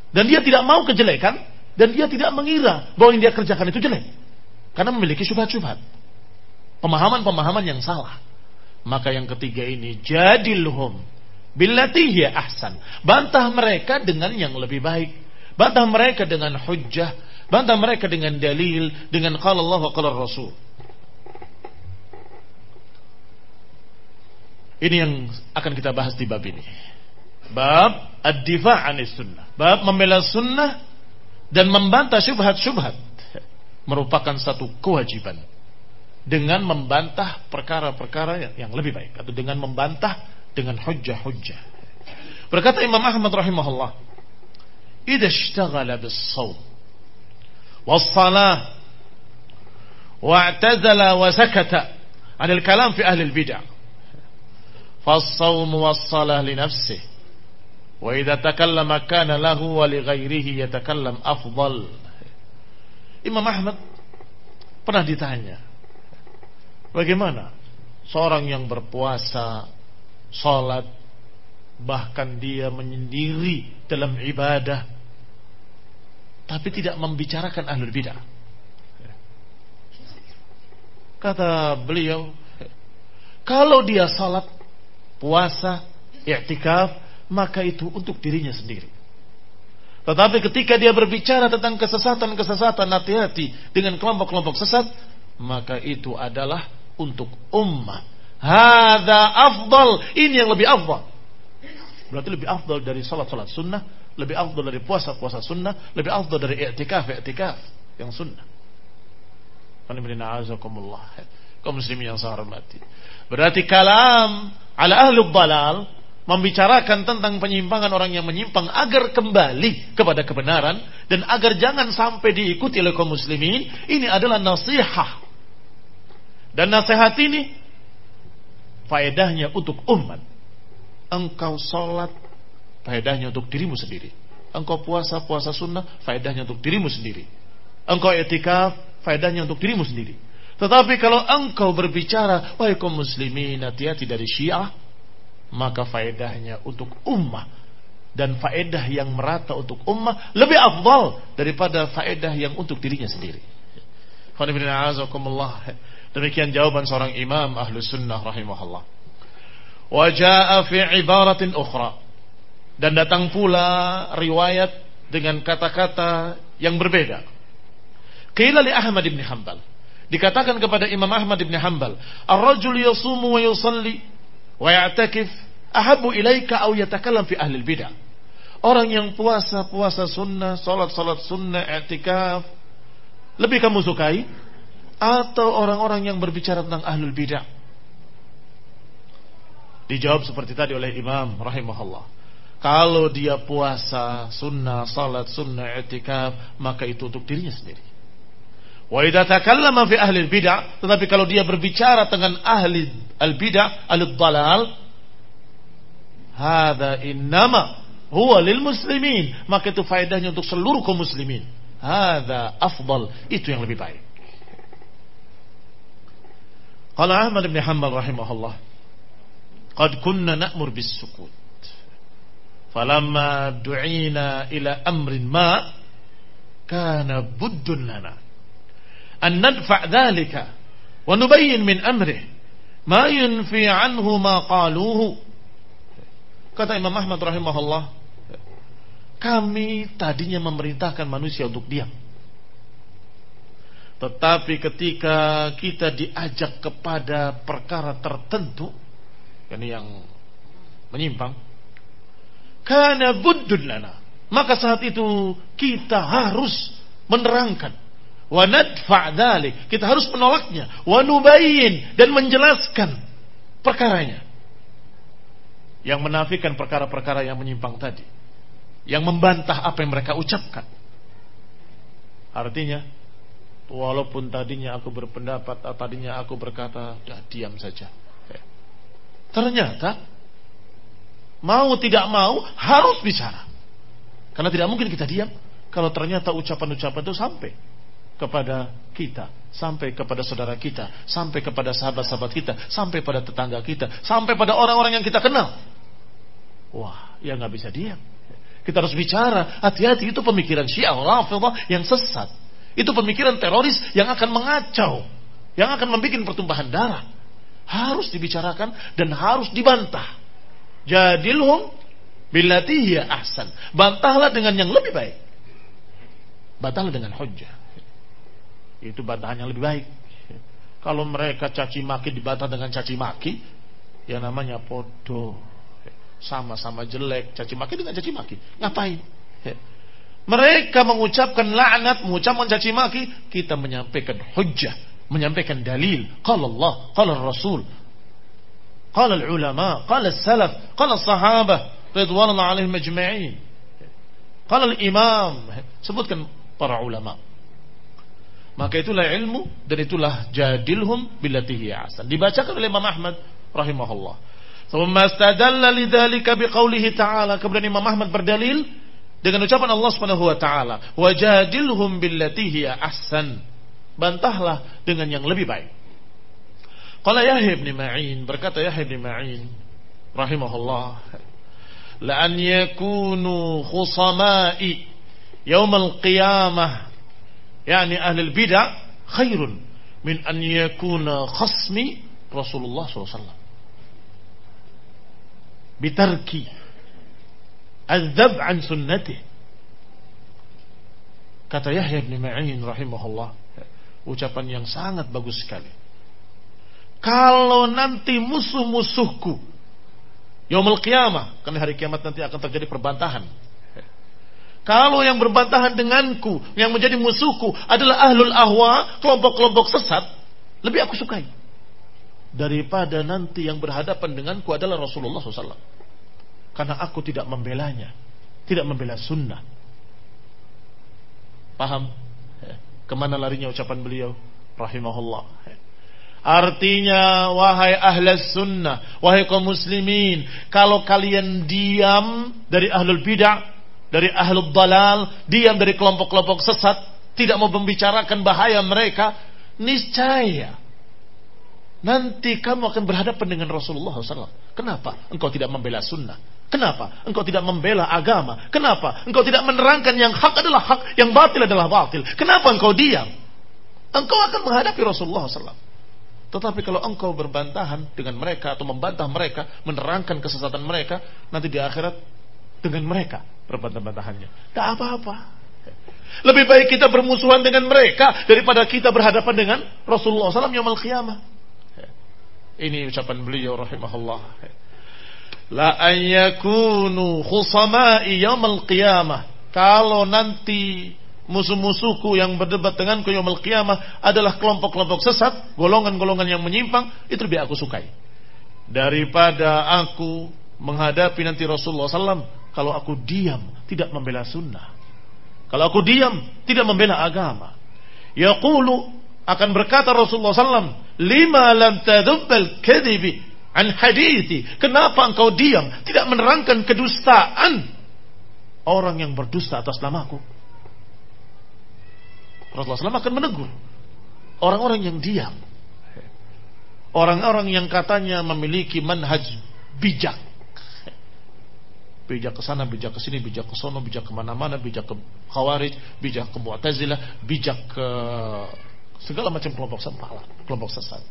Dan dia tidak mau kejelekan, dan dia tidak mengira bahwa yang dia kerjakan itu jelek. Karena memiliki syubhat-syubhat. Pemahaman-pemahaman yang salah. Maka yang ketiga ini, jadilhum billati ahsan. Bantah mereka dengan yang lebih baik. Bantah mereka dengan hujjah, Bantah mereka dengan dalil, dengan qala Allah wa qala Rasul. Ini yang akan kita bahas di bab ini. Bab ad-difa' sunnah. Bab membela sunnah dan membantah syubhat-syubhat merupakan satu kewajiban dengan membantah perkara-perkara yang lebih baik atau dengan membantah dengan hujah-hujah. Berkata Imam Ahmad rahimahullah, "Idza ishtaghala bis-shaum was-salah wa'tazala wa sakata 'an al-kalam fi ahli al-bid'ah, fas-shaum was-salah li nafsihi, wa idza takallama kana lahu wa li ghairihi yatakallam afdal." Imam Ahmad pernah ditanya bagaimana seorang yang berpuasa, salat, bahkan dia menyendiri dalam ibadah tapi tidak membicarakan ahlul bidah. Kata beliau, kalau dia salat, puasa, i'tikaf, maka itu untuk dirinya sendiri. Tetapi ketika dia berbicara tentang kesesatan-kesesatan, hati-hati dengan kelompok-kelompok sesat, maka itu adalah untuk ummah. Hada afdal. Ini yang lebih afdal. Berarti lebih afdal dari salat-salat sunnah, lebih afdal dari puasa-puasa sunnah, lebih afdal dari i'tikaf-i'tikaf yang sunnah. Kau muslimin yang saya hormati. Berarti kalam ala ahli balal membicarakan tentang penyimpangan orang yang menyimpang agar kembali kepada kebenaran dan agar jangan sampai diikuti oleh kaum muslimin ini adalah nasihat dan nasihat ini faedahnya untuk umat. Engkau sholat faedahnya untuk dirimu sendiri. Engkau puasa puasa sunnah faedahnya untuk dirimu sendiri. Engkau etikaf faedahnya untuk dirimu sendiri. Tetapi kalau engkau berbicara wahai kaum muslimin hati-hati dari syiah maka faedahnya untuk ummah dan faedah yang merata untuk ummah lebih afdal daripada faedah yang untuk dirinya sendiri. Demikian jawaban seorang imam ahlu sunnah rahimahullah. Waja'a fi ibaratin ukhra. Dan datang pula riwayat dengan kata-kata yang berbeda. Qila li Ahmad ibn Hanbal. Dikatakan kepada Imam Ahmad ibn Hanbal, "Ar-rajul yasumu wa yusalli wa ya'takif ahabu ilaika aw yatakallam fi ahli bidah." Orang yang puasa puasa sunnah, salat salat sunnah, i'tikaf, lebih kamu sukai atau orang-orang yang berbicara tentang ahlul bidah? Dijawab seperti tadi oleh Imam rahimahullah. Kalau dia puasa, sunnah, salat, sunnah, etikaf, maka itu untuk dirinya sendiri. Wa idza takallama fi ahli bidah, tetapi kalau dia berbicara dengan ahli al-bidah, al-dhalal, hadza innama huwa lil muslimin, maka itu faedahnya untuk seluruh kaum muslimin. Hadza afdal, itu yang lebih baik. Qala Ahmad bin Hanbal rahimahullah, "Qad kunna na'mur bis sukut." Falamma du'ina ila amrin ma kana buddun lana an nadfa' dhalika wa nubayyin min amrih ma yunfi anhu ma qaluhu kata Imam Ahmad rahimahullah kami tadinya memerintahkan manusia untuk diam. Tetapi ketika kita diajak kepada perkara tertentu ini yang menyimpang karena buddun lana. Maka saat itu kita harus menerangkan kita harus menolaknya. Wa nubayin. Dan menjelaskan perkaranya. Yang menafikan perkara-perkara yang menyimpang tadi. Yang membantah apa yang mereka ucapkan. Artinya, Walaupun tadinya aku berpendapat, tadinya aku berkata, ya diam saja. Ya. Ternyata mau tidak mau harus bicara. Karena tidak mungkin kita diam kalau ternyata ucapan-ucapan itu sampai kepada kita, sampai kepada saudara kita, sampai kepada sahabat-sahabat kita, sampai pada tetangga kita, sampai pada orang-orang yang kita kenal. Wah, ya nggak bisa diam. Kita harus bicara. Hati-hati itu pemikiran Syiah yang sesat. Itu pemikiran teroris yang akan mengacau, yang akan membuat pertumpahan darah. Harus dibicarakan dan harus dibantah. Jadilhum billati ahsan. Bantahlah dengan yang lebih baik. Bantahlah dengan hujjah. Itu bantahan yang lebih baik. Kalau mereka caci maki dibantah dengan caci maki, ya namanya podo. Sama-sama jelek, caci maki dengan caci maki. Ngapain? Mereka mengucapkan laknat, mengucapkan caci maki, kita menyampaikan hujjah, menyampaikan dalil. Qala Allah, qala Rasul, qala ulama, qala salaf, qala sahabah, ridwanullah alaihim ajma'in. Qala imam, sebutkan para ulama. Maka itulah ilmu dan itulah jadilhum billatihi asan. Dibacakan oleh Imam Ahmad rahimahullah. Thumma istadalla lidzalika biqaulihi ta'ala. Kemudian Imam Ahmad berdalil dengan ucapan Allah Subhanahu wa taala, "Wajadilhum billati hiya ahsan." Bantahlah dengan yang lebih baik. Qala Yahya bin Ma'in, berkata Yahya bin Ma'in rahimahullah, la an yakunu khusama'i yaum al-qiyamah yani ahli al-bid'ah khairun min an yakuna khasmi Rasulullah SAW. Bitarki adzab an sunnatih. Kata Yahya bin Ma'in rahimahullah, ucapan yang sangat bagus sekali. Kalau nanti musuh-musuhku Yaumul Qiyamah, karena hari kiamat nanti akan terjadi perbantahan. Kalau yang berbantahan denganku, yang menjadi musuhku adalah ahlul ahwa, kelompok-kelompok sesat, lebih aku sukai. Daripada nanti yang berhadapan denganku adalah Rasulullah SAW. Karena aku tidak membelanya. Tidak membela sunnah. Paham? Ke mana larinya ucapan beliau? Rahimahullah. Artinya wahai ahlas sunnah, wahai kaum muslimin, kalau kalian diam dari ahlul bidah, dari ahlul dalal, diam dari kelompok-kelompok sesat, tidak mau membicarakan bahaya mereka, niscaya nanti kamu akan berhadapan dengan Rasulullah SAW. Kenapa? Engkau tidak membela sunnah. Kenapa? Engkau tidak membela agama. Kenapa? Engkau tidak menerangkan yang hak adalah hak, yang batil adalah batil. Kenapa engkau diam? Engkau akan menghadapi Rasulullah SAW. Tetapi kalau engkau berbantahan dengan mereka atau membantah mereka, menerangkan kesesatan mereka, nanti di akhirat dengan mereka berbantah-bantahannya. Tak apa-apa. Lebih baik kita bermusuhan dengan mereka daripada kita berhadapan dengan Rasulullah SAW yang qiyamah. Ini ucapan beliau rahimahullah. La an yakunu khusama'i yaumil qiyamah. Kalau nanti musuh-musuhku yang berdebat denganku yaumul qiyamah adalah kelompok-kelompok sesat, golongan-golongan yang menyimpang, itu lebih aku sukai. Daripada aku menghadapi nanti Rasulullah SAW, kalau aku diam, tidak membela sunnah. Kalau aku diam, tidak membela agama. Yaqulu akan berkata Rasulullah SAW, lima lam tadubbal kadhibi an hadithi. Kenapa engkau diam, tidak menerangkan kedustaan orang yang berdusta atas namaku? Rasulullah SAW akan menegur orang-orang yang diam. Orang-orang yang katanya memiliki manhaj bijak. Bijak ke sana, bijak ke sini, bijak ke sono, bijak ke mana-mana, bijak ke khawarij, bijak ke mu'tazilah, bijak ke segala macam kelompok sempala, kelompok sesat.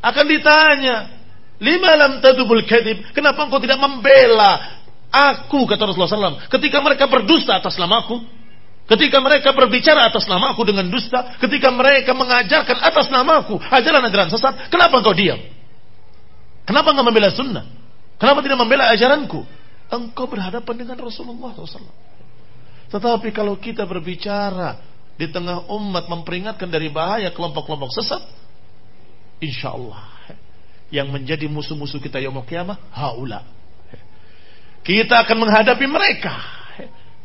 Akan ditanya, lima lam tadubul kadib, kenapa engkau tidak membela aku kata Rasulullah SAW ketika mereka berdusta atas namaku Ketika mereka berbicara atas namaku dengan dusta, ketika mereka mengajarkan atas namaku ajaran-ajaran sesat, kenapa engkau diam? Kenapa engkau membela sunnah? Kenapa tidak membela ajaranku? Engkau berhadapan dengan Rasulullah SAW. Tetapi kalau kita berbicara di tengah umat memperingatkan dari bahaya kelompok-kelompok sesat, insya Allah yang menjadi musuh-musuh kita yang kiamah, haula. Kita akan menghadapi mereka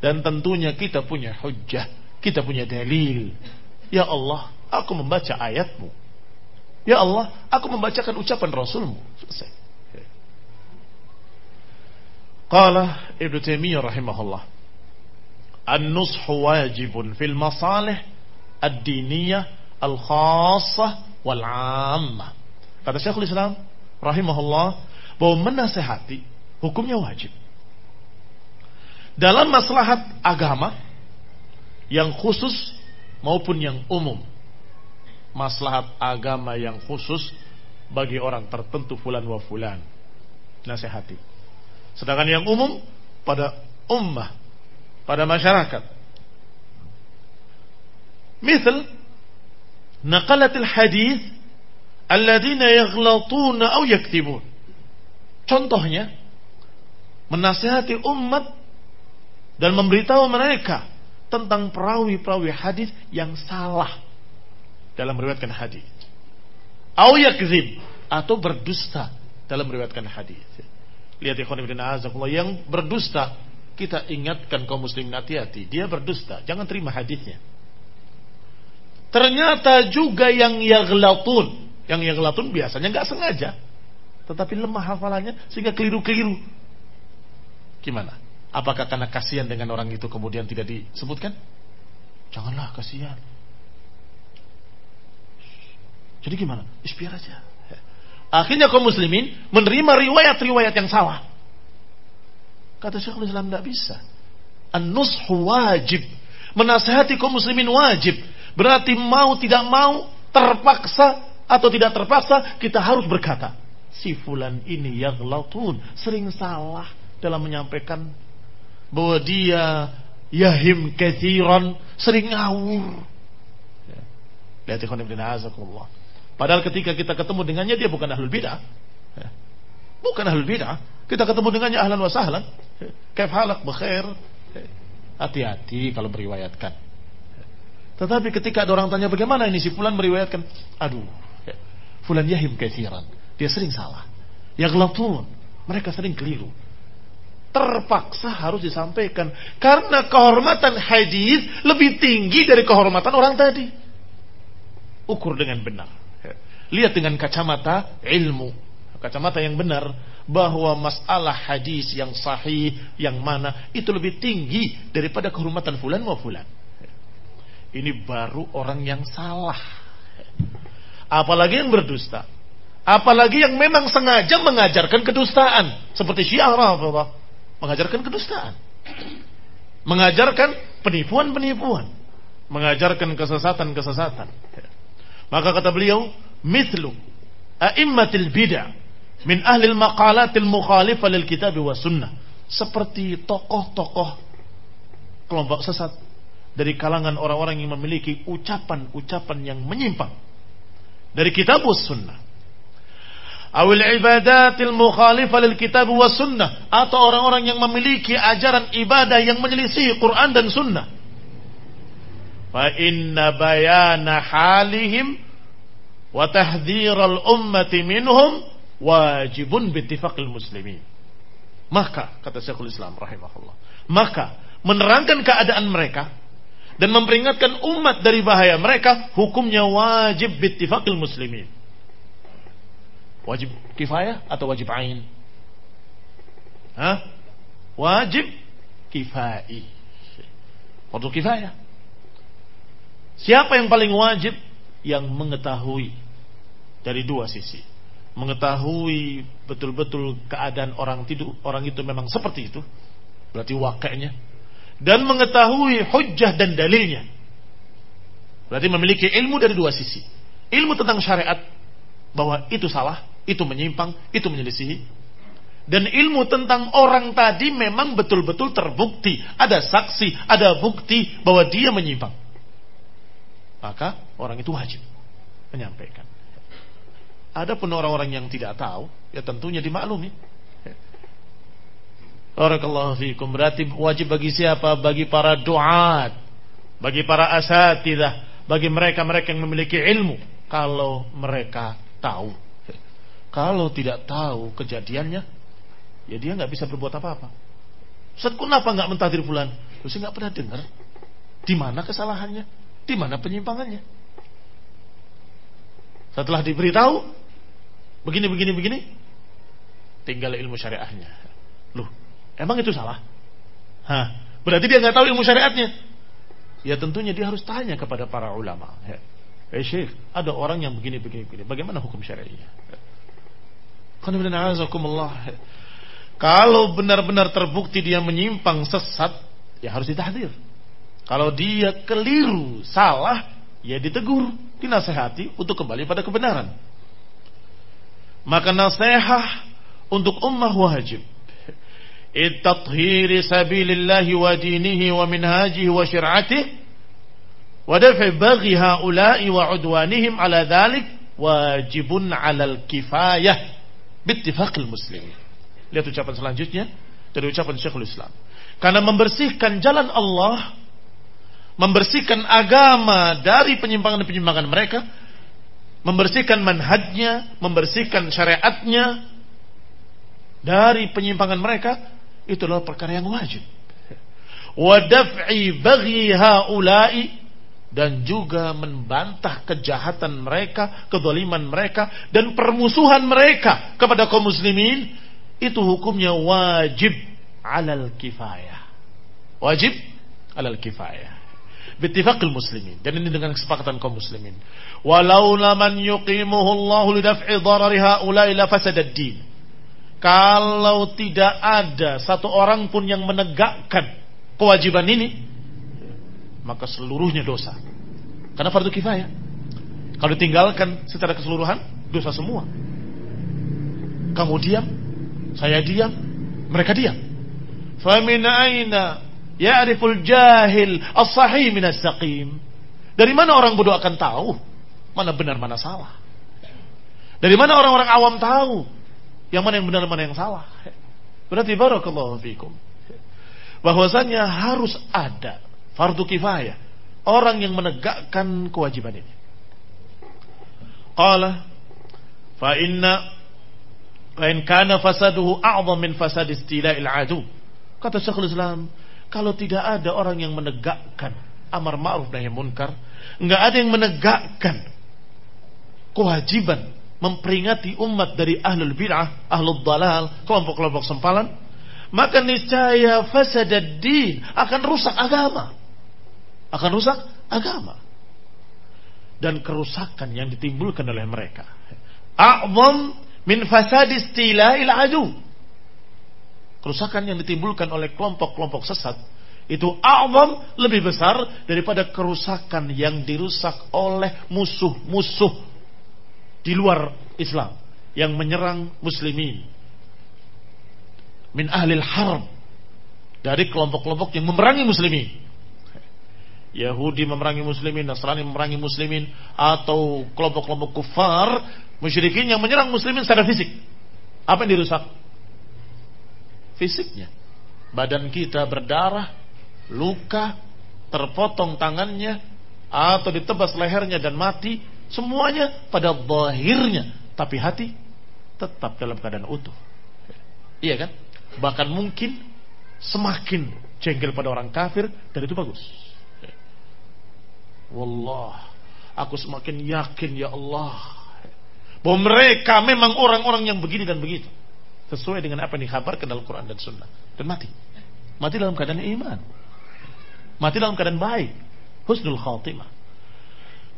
dan tentunya kita punya hujah, kita punya dalil. Ya Allah, aku membaca ayatmu. Ya Allah, aku membacakan ucapan Rasulmu. Selesai. Qala Ibnu Taimiyah rahimahullah. An-nushu wajibun fil masalih ad-diniyah al-khassah wal 'ammah. Kata Syekhul Islam rahimahullah bahwa menasehati hukumnya wajib dalam maslahat agama yang khusus maupun yang umum. Maslahat agama yang khusus bagi orang tertentu fulan wa fulan. Nasihati. Sedangkan yang umum pada ummah, pada masyarakat. Misal naqalatil hadis alladzina yaghlatuna aw yaktibun. Contohnya menasihati umat dan memberitahu mereka tentang perawi-perawi hadis yang salah dalam meriwayatkan hadis. Au yakzib atau berdusta dalam meriwayatkan hadis. Lihat ikhwan ibn azakullah yang berdusta kita ingatkan kaum muslimin hati-hati dia berdusta jangan terima hadisnya ternyata juga yang yaglatun yang yaglatun biasanya nggak sengaja tetapi lemah hafalannya sehingga keliru-keliru gimana Apakah karena kasihan dengan orang itu kemudian tidak disebutkan? Janganlah kasihan. Jadi gimana? Biar aja. Akhirnya kaum muslimin menerima riwayat-riwayat yang salah. Kata Syekhul Islam tidak bisa. An-nushu wajib. Menasehati kaum muslimin wajib. Berarti mau tidak mau, terpaksa atau tidak terpaksa, kita harus berkata. Si fulan ini yang lautun sering salah dalam menyampaikan bahwa dia yahim kethiran, sering ngawur. Ya. Lihat ikhwan ibn azakumullah. Padahal ketika kita ketemu dengannya dia bukan ahlul bidah. Ya. Bukan ahlul bidah. Kita ketemu dengannya ahlan wa sahlan. Ya. Kaif halak bekhair. Ya. Hati-hati kalau meriwayatkan. Tetapi ketika ada orang tanya bagaimana ini si fulan meriwayatkan. Aduh. Fulan yahim kathiran. Dia sering salah. Yang latun. Mereka sering keliru. Terpaksa harus disampaikan. Karena kehormatan hadis lebih tinggi dari kehormatan orang tadi. Ukur dengan benar. Lihat dengan kacamata ilmu. Kacamata yang benar bahwa masalah hadis yang sahih yang mana itu lebih tinggi daripada kehormatan fulan wa fulan. Ini baru orang yang salah. Apalagi yang berdusta. Apalagi yang memang sengaja mengajarkan kedustaan. Seperti Syiah Rafidhah. Mengajarkan kedustaan. Mengajarkan penipuan-penipuan. Mengajarkan kesesatan-kesesatan. Maka kata beliau, mithlu a'immatil bid'ah min ahli al-maqalatil mukhalifah lil kitab wa sunnah. Seperti tokoh-tokoh kelompok sesat dari kalangan orang-orang yang memiliki ucapan-ucapan yang menyimpang dari kitab sunnah. Awil ibadatil mukhalifah lil kitab wa sunnah atau orang-orang yang memiliki ajaran ibadah yang menyelisih Quran dan sunnah. Fa inna bayana halihim wa tahdhiral ummati minhum wajibun bittifaqil muslimin. Maka kata Syekhul Islam rahimahullah, maka menerangkan keadaan mereka dan memperingatkan umat dari bahaya mereka hukumnya wajib bittifaqil muslimin. Wajib kifayah atau wajib ain? Hah? Wajib kifai. Fardu kifayah. Siapa yang paling wajib? Yang mengetahui dari dua sisi. Mengetahui betul-betul keadaan orang tidur, orang itu memang seperti itu. Berarti wakilnya. Dan mengetahui hujah dan dalilnya. Berarti memiliki ilmu dari dua sisi. Ilmu tentang syariat. Bahwa itu salah, itu menyimpang, itu menyelisihi. Dan ilmu tentang orang tadi memang betul-betul terbukti. Ada saksi, ada bukti bahwa dia menyimpang. Maka orang itu wajib menyampaikan. Adapun orang-orang yang tidak tahu, ya tentunya dimaklumi. Barakallahu fiikum. Berarti wajib bagi siapa? Bagi para duat, bagi para asatidah, bagi mereka-mereka yang memiliki ilmu. Kalau mereka tahu. Kalau tidak tahu kejadiannya, ya dia nggak bisa berbuat apa-apa. Ustaz, kenapa nggak mentahdir bulan? Terus nggak pernah dengar. Di mana kesalahannya? Di mana penyimpangannya? Setelah diberitahu, begini begini begini tinggal ilmu syariahnya. Loh emang itu salah? Hah, berarti dia nggak tahu ilmu syariatnya? Ya tentunya dia harus tanya kepada para ulama. Ya. eh syekh ada orang yang begini begini begini. Bagaimana hukum syariahnya? Kalau benar-benar terbukti dia menyimpang sesat ya harus ditahdir kalau dia keliru salah ya ditegur dinasehati untuk kembali pada kebenaran maka nasihat untuk ummah wajib. Ittathhiri sabilillahi wa dinihi wa minhajihi wa syir'atihi wa daf'i baghi haula'i wa udwanihim ala dhalik wajibun 'alal kifayah bittifaqil muslimin. Lihat ucapan selanjutnya dari ucapan Syekhul Islam. Karena membersihkan jalan Allah, membersihkan agama dari penyimpangan-penyimpangan mereka membersihkan manhajnya, membersihkan syariatnya dari penyimpangan mereka, itu adalah perkara yang wajib. Wadaf'i baghi haula'i dan juga membantah kejahatan mereka, kedoliman mereka dan permusuhan mereka kepada kaum muslimin itu hukumnya wajib alal kifayah. Wajib alal kifayah. Bittifaqil muslimin. Dan ini dengan kesepakatan kaum muslimin. Walau man yuqimuhu Allah lidaf'i dharari haula'i la fasadad din. Kalau tidak ada satu orang pun yang menegakkan kewajiban ini, maka seluruhnya dosa. Karena fardu kifayah. Kalau ditinggalkan secara keseluruhan, dosa semua. Kamu diam, saya diam, mereka diam. Famin aina ya'riful jahil as-sahih min as-saqim. Dari mana orang bodoh akan tahu mana benar mana salah? Dari mana orang-orang awam tahu yang mana yang benar mana yang salah? Berarti barakallahu fikum. Bahwasanya harus ada fardu kifayah orang yang menegakkan kewajiban ini. Qala fa inna fa in kana fasaduhu a'zam min fasad istila'il adu. Kata Syekhul Islam, kalau tidak ada orang yang menegakkan amar ma'ruf nahi munkar, enggak ada yang menegakkan kewajiban memperingati umat dari ahlul bid'ah, ahlul dalal, kelompok-kelompok sempalan, maka niscaya fasadad din akan rusak agama. Akan rusak agama. Dan kerusakan yang ditimbulkan oleh mereka. A'zam min fasad istila'il adu. Kerusakan yang ditimbulkan oleh kelompok-kelompok sesat itu a'zam lebih besar daripada kerusakan yang dirusak oleh musuh-musuh di luar Islam yang menyerang muslimin min ahlil harb dari kelompok-kelompok yang memerangi muslimin Yahudi memerangi muslimin, Nasrani memerangi muslimin atau kelompok-kelompok kufar musyrikin yang menyerang muslimin secara fisik. Apa yang dirusak? Fisiknya. Badan kita berdarah, luka, terpotong tangannya, atau ditebas lehernya dan mati, semuanya pada zahirnya. Tapi hati tetap dalam keadaan utuh. Iya kan? Bahkan mungkin semakin jengkel pada orang kafir, dan itu bagus. Wallah, aku semakin yakin ya Allah bahwa mereka memang orang-orang yang begini dan begitu. Sesuai dengan apa yang dikhabarkan dalam Quran dan Sunnah. Dan mati. Mati dalam keadaan iman. Mati dalam keadaan baik. Husnul khatimah.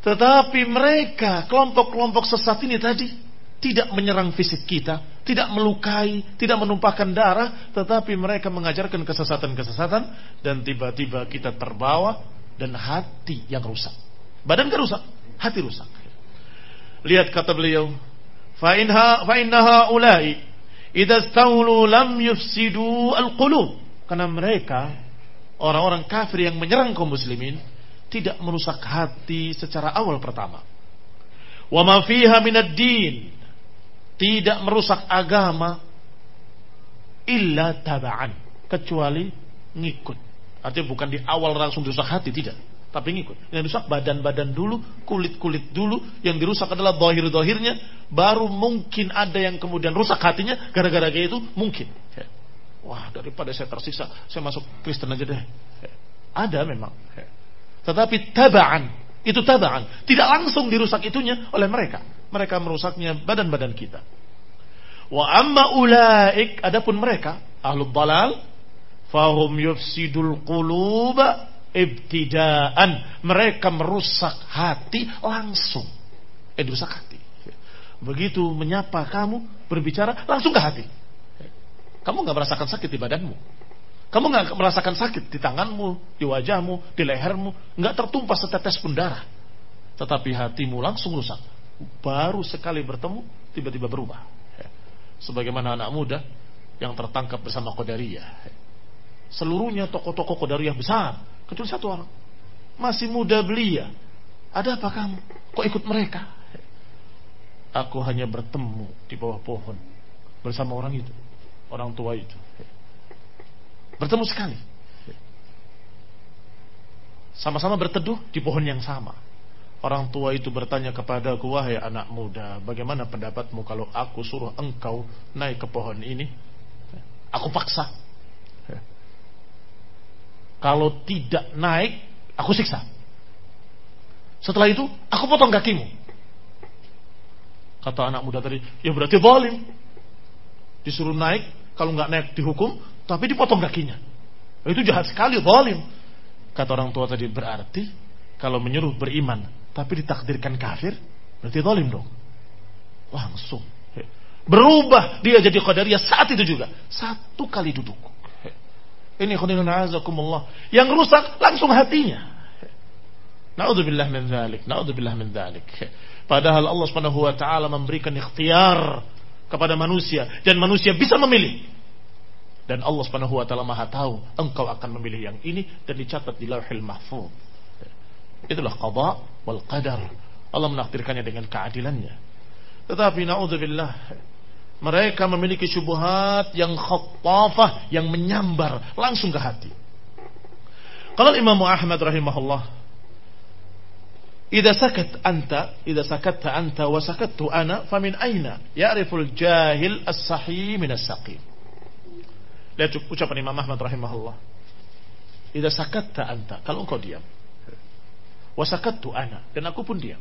Tetapi mereka, kelompok-kelompok sesat ini tadi, tidak menyerang fisik kita, tidak melukai, tidak menumpahkan darah, tetapi mereka mengajarkan kesesatan-kesesatan, dan tiba-tiba kita terbawa, dan hati yang rusak. Badan kan rusak, hati rusak. Lihat kata beliau, fa inha fa ulai idza lam yufsidu al-qulub. Karena mereka orang-orang kafir yang menyerang kaum muslimin tidak merusak hati secara awal pertama. Wa ma fiha minad din tidak merusak agama illa taba'an kecuali ngikut. Artinya bukan di awal langsung dirusak hati, tidak. Tapi ngikut. Yang rusak badan-badan dulu, kulit-kulit dulu. Yang dirusak adalah dohir-dohirnya. Baru mungkin ada yang kemudian rusak hatinya. Gara-gara kayak itu, mungkin. Wah, daripada saya tersisa, saya masuk Kristen aja deh. Ada memang. Tetapi tabaan. Itu tabaan. Tidak langsung dirusak itunya oleh mereka. Mereka merusaknya badan-badan kita. Wa amma ulaik, adapun mereka, ahlul balal, fahum yufsidul quluba ibtidaan. Mereka merusak hati langsung. Eh, dirusak hati. Begitu menyapa kamu, berbicara, langsung ke hati. Kamu nggak merasakan sakit di badanmu. Kamu nggak merasakan sakit di tanganmu, di wajahmu, di lehermu. nggak tertumpah setetes pun darah. Tetapi hatimu langsung rusak. Baru sekali bertemu, tiba-tiba berubah. Sebagaimana anak muda yang tertangkap bersama Qadariyah. Seluruhnya tokoh-tokoh Qadariyah besar Kecuali satu orang. Masih muda belia. Ada apa kamu? Kok ikut mereka? Aku hanya bertemu di bawah pohon. Bersama orang itu. Orang tua itu. Bertemu sekali. Sama-sama berteduh di pohon yang sama. Orang tua itu bertanya kepada aku, wahai anak muda, bagaimana pendapatmu kalau aku suruh engkau naik ke pohon ini? Aku paksa. Kalau tidak naik, aku siksa. Setelah itu, aku potong kakimu. Kata anak muda tadi, ya berarti zalim. Disuruh naik, kalau nggak naik dihukum, tapi dipotong kakinya. Itu jahat sekali, zalim. Kata orang tua tadi berarti kalau menyuruh beriman tapi ditakdirkan kafir, berarti zalim dong. Langsung berubah dia jadi qadariyah saat itu juga. Satu kali duduk. Ini khudinun azakumullah. Yang rusak langsung hatinya. Naudzubillah min dzalik, naudzubillah min dzalik. Padahal Allah Subhanahu wa taala memberikan ikhtiar kepada manusia dan manusia bisa memilih. Dan Allah Subhanahu wa taala Maha tahu engkau akan memilih yang ini dan dicatat di Lauhil Mahfuz. Itulah qada wal qadar. Allah menakdirkannya dengan keadilannya. Tetapi naudzubillah mereka memiliki syubhat yang khattafah, yang menyambar langsung ke hati. Kalau Imam Ahmad rahimahullah, "Idza sakat anta, idza sakatta anta wa sakattu ana, famin aina ya'riful jahil as-sahih min as-saqim?" Lihat ucapan Imam Ahmad rahimahullah. "Idza sakatta anta, kalau engkau diam, wa sakattu ana, dan aku pun diam.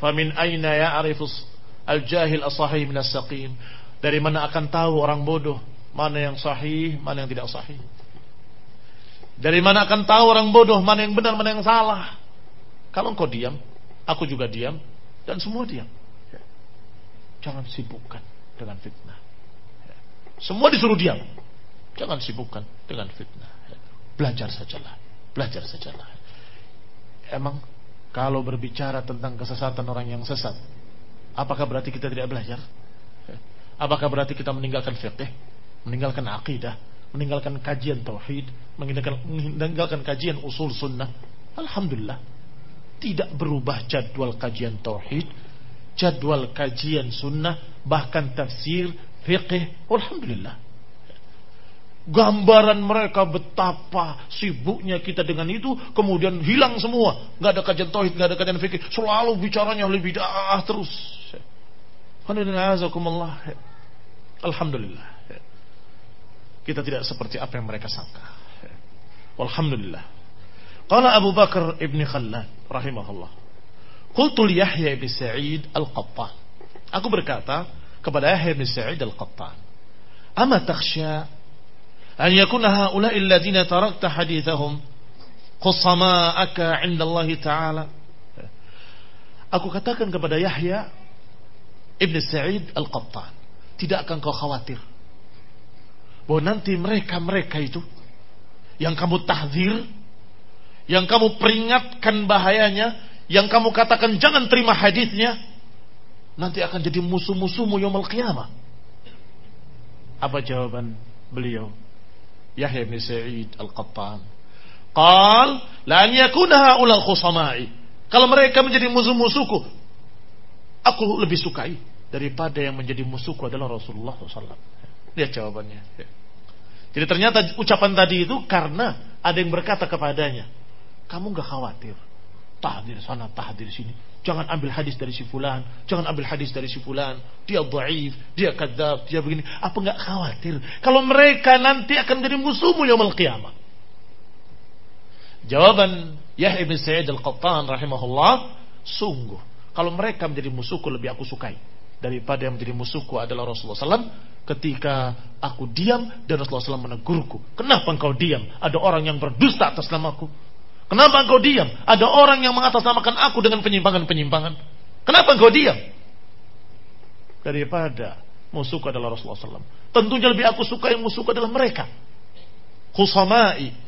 Famin aina ya'rifus al-jahil as-sahih min as-saqim? Dari mana akan tahu orang bodoh mana yang sahih, mana yang tidak sahih? Dari mana akan tahu orang bodoh mana yang benar, mana yang salah? Kalau engkau diam, aku juga diam, dan semua diam. Jangan sibukkan dengan fitnah. Semua disuruh diam. Jangan sibukkan dengan fitnah. Belajar sajalah. Belajar sajalah. Emang kalau berbicara tentang kesesatan orang yang sesat, apakah berarti kita tidak belajar? Apakah berarti kita meninggalkan fikih, meninggalkan akidah, meninggalkan kajian tauhid, meninggalkan, meninggalkan kajian usul sunnah? Alhamdulillah tidak berubah jadwal kajian tauhid, jadwal kajian sunnah, bahkan tafsir, fiqh. Alhamdulillah. Gambaran mereka betapa sibuknya kita dengan itu, kemudian hilang semua. Nggak ada kajian tauhid, nggak ada kajian fikih. Selalu bicaranya lebih dah terus. Alhamdulillah. Kita tidak seperti apa yang mereka sangka. Alhamdulillah. Qala Abu Bakar ibn Khallan rahimahullah. Qultu li Yahya ibn Sa'id al-Qattan. Aku berkata kepada Yahya ibn Sa'id al-Qattan. Ama takhsha an yakuna haula'i alladhina tarakta hadithahum qusama'aka 'inda Allah Ta'ala. Aku katakan kepada Yahya ibn Sa'id al-Qattan. Tidak akan kau khawatir. Bahwa nanti mereka-mereka itu yang kamu tahzir yang kamu peringatkan bahayanya, yang kamu katakan jangan terima hadisnya, nanti akan jadi musuh-musuhmu yaumul qiyamah. Apa jawaban beliau? Yahya bin Sa'id Al-Qattan. Qal, la an yakuna khusama'i. Kalau mereka menjadi musuh-musuhku, aku lebih sukai daripada yang menjadi musuhku adalah Rasulullah SAW. Lihat jawabannya. Jadi ternyata ucapan tadi itu karena ada yang berkata kepadanya, kamu gak khawatir. Tahdir sana, tahdir sini. Jangan ambil hadis dari si fulan. Jangan ambil hadis dari si fulan. Dia dhaif, dia kadzab, dia begini. Apa gak khawatir? Kalau mereka nanti akan jadi musuhmu yaumul qiyamah. Jawaban Yahya bin Sa'id al-Qattan rahimahullah, sungguh kalau mereka menjadi musuhku lebih aku sukai daripada yang menjadi musuhku adalah Rasulullah SAW ketika aku diam dan Rasulullah SAW menegurku. Kenapa engkau diam? Ada orang yang berdusta atas namaku. Kenapa engkau diam? Ada orang yang mengatasnamakan aku dengan penyimpangan-penyimpangan. Kenapa engkau diam? Daripada musuhku adalah Rasulullah SAW. Tentunya lebih aku suka yang musuhku adalah mereka. Khusamai.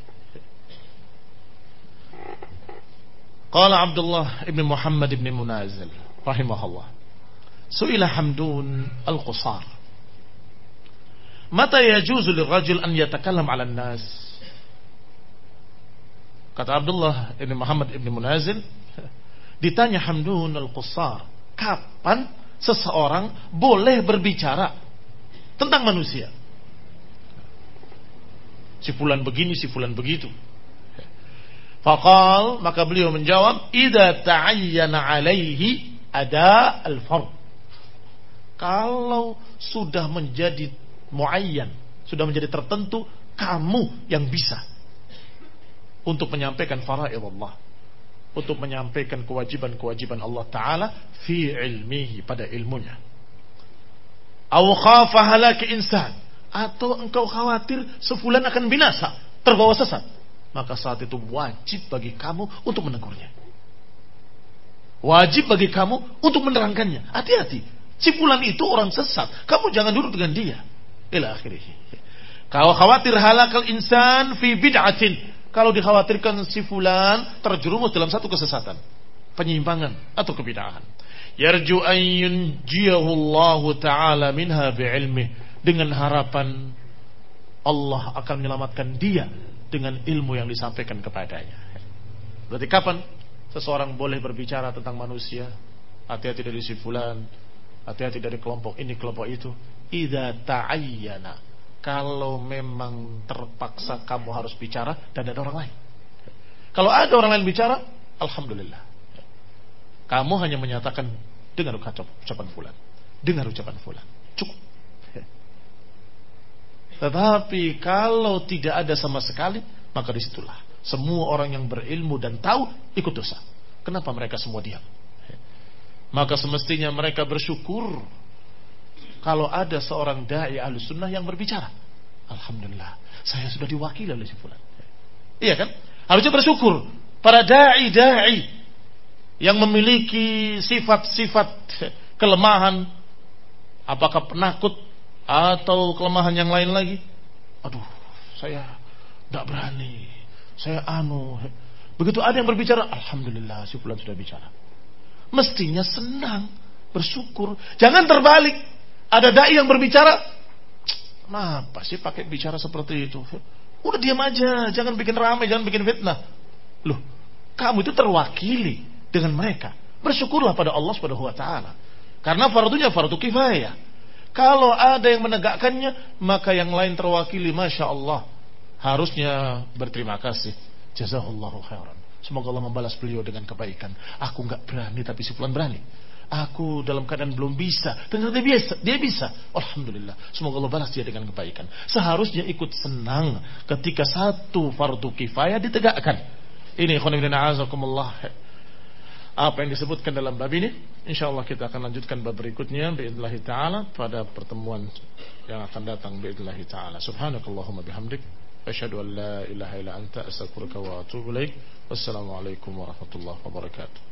Qala Abdullah ibn Muhammad ibn Munazil. Rahimahullah. Su'ila Hamdun al-Qusar. Mata yajuzu lirajul an yatakallam ala nas Kata Abdullah ibn Muhammad ibn Munazil, ditanya Hamdun al-Qussar, kapan seseorang boleh berbicara tentang manusia? Si fulan begini, si fulan begitu. Fakal maka beliau menjawab, "Idza ta'ayyana 'alaihi ada al-fard." Kalau sudah menjadi muayyan, sudah menjadi tertentu, kamu yang bisa untuk menyampaikan faraid Allah untuk menyampaikan kewajiban-kewajiban Allah Ta'ala fi ilmihi pada ilmunya au khafa insan atau engkau khawatir sefulan akan binasa terbawa sesat maka saat itu wajib bagi kamu untuk menegurnya. Wajib bagi kamu untuk menerangkannya. Hati-hati. Si fulan itu orang sesat. Kamu jangan duduk dengan dia. Ila akhirih. Kau khawatir halakal insan fi bid'atin. Kalau dikhawatirkan si fulan terjerumus dalam satu kesesatan. Penyimpangan atau kebid'ahan. Yarju yunjiyahu Allah Ta'ala minha bi'ilmih. Dengan harapan Allah akan menyelamatkan dia dengan ilmu yang disampaikan kepadanya. Berarti kapan seseorang boleh berbicara tentang manusia? Hati-hati dari si fulan, hati-hati dari kelompok ini, kelompok itu. Ida ta'ayyana. Kalau memang terpaksa kamu harus bicara dan ada orang lain. Kalau ada orang lain bicara, Alhamdulillah. Kamu hanya menyatakan dengan ucapan fulan. Dengar ucapan fulan. Cukup. Tetapi kalau tidak ada sama sekali, maka di situlah semua orang yang berilmu dan tahu ikut dosa. Kenapa mereka semua diam? Maka semestinya mereka bersyukur kalau ada seorang dai ahli sunnah yang berbicara. Alhamdulillah, saya sudah diwakili oleh si fulan. Iya kan? Harusnya bersyukur para dai-dai yang memiliki sifat-sifat kelemahan, apakah penakut atau kelemahan yang lain lagi. Aduh, saya tidak berani. Saya anu. Begitu ada yang berbicara, Alhamdulillah si fulan sudah bicara. Mestinya senang, bersyukur. Jangan terbalik. Ada dai yang berbicara, kenapa sih pakai bicara seperti itu? Udah diam aja, jangan bikin ramai, jangan bikin fitnah. Loh, kamu itu terwakili dengan mereka. Bersyukurlah pada Allah Subhanahu wa taala. Karena fardunya fardu kifayah. Kalau ada yang menegakkannya, maka yang lain terwakili, masya Allah. Harusnya berterima kasih. Jazahullahu khairan. Semoga Allah membalas beliau dengan kebaikan. Aku nggak berani, tapi si Fulan berani. Aku dalam keadaan belum bisa. Ternyata dia bisa. Dia bisa. Alhamdulillah. Semoga Allah balas dia dengan kebaikan. Seharusnya ikut senang ketika satu fardu kifayah ditegakkan. Ini khonibina azakumullah apa yang disebutkan dalam bab ini. Insya Allah kita akan lanjutkan bab berikutnya biidznillah taala pada pertemuan yang akan datang biidznillah taala. Subhanakallahumma bihamdik asyhadu an la ilaha illa anta astaghfiruka wa atubu ilaik. Wassalamualaikum warahmatullahi wabarakatuh.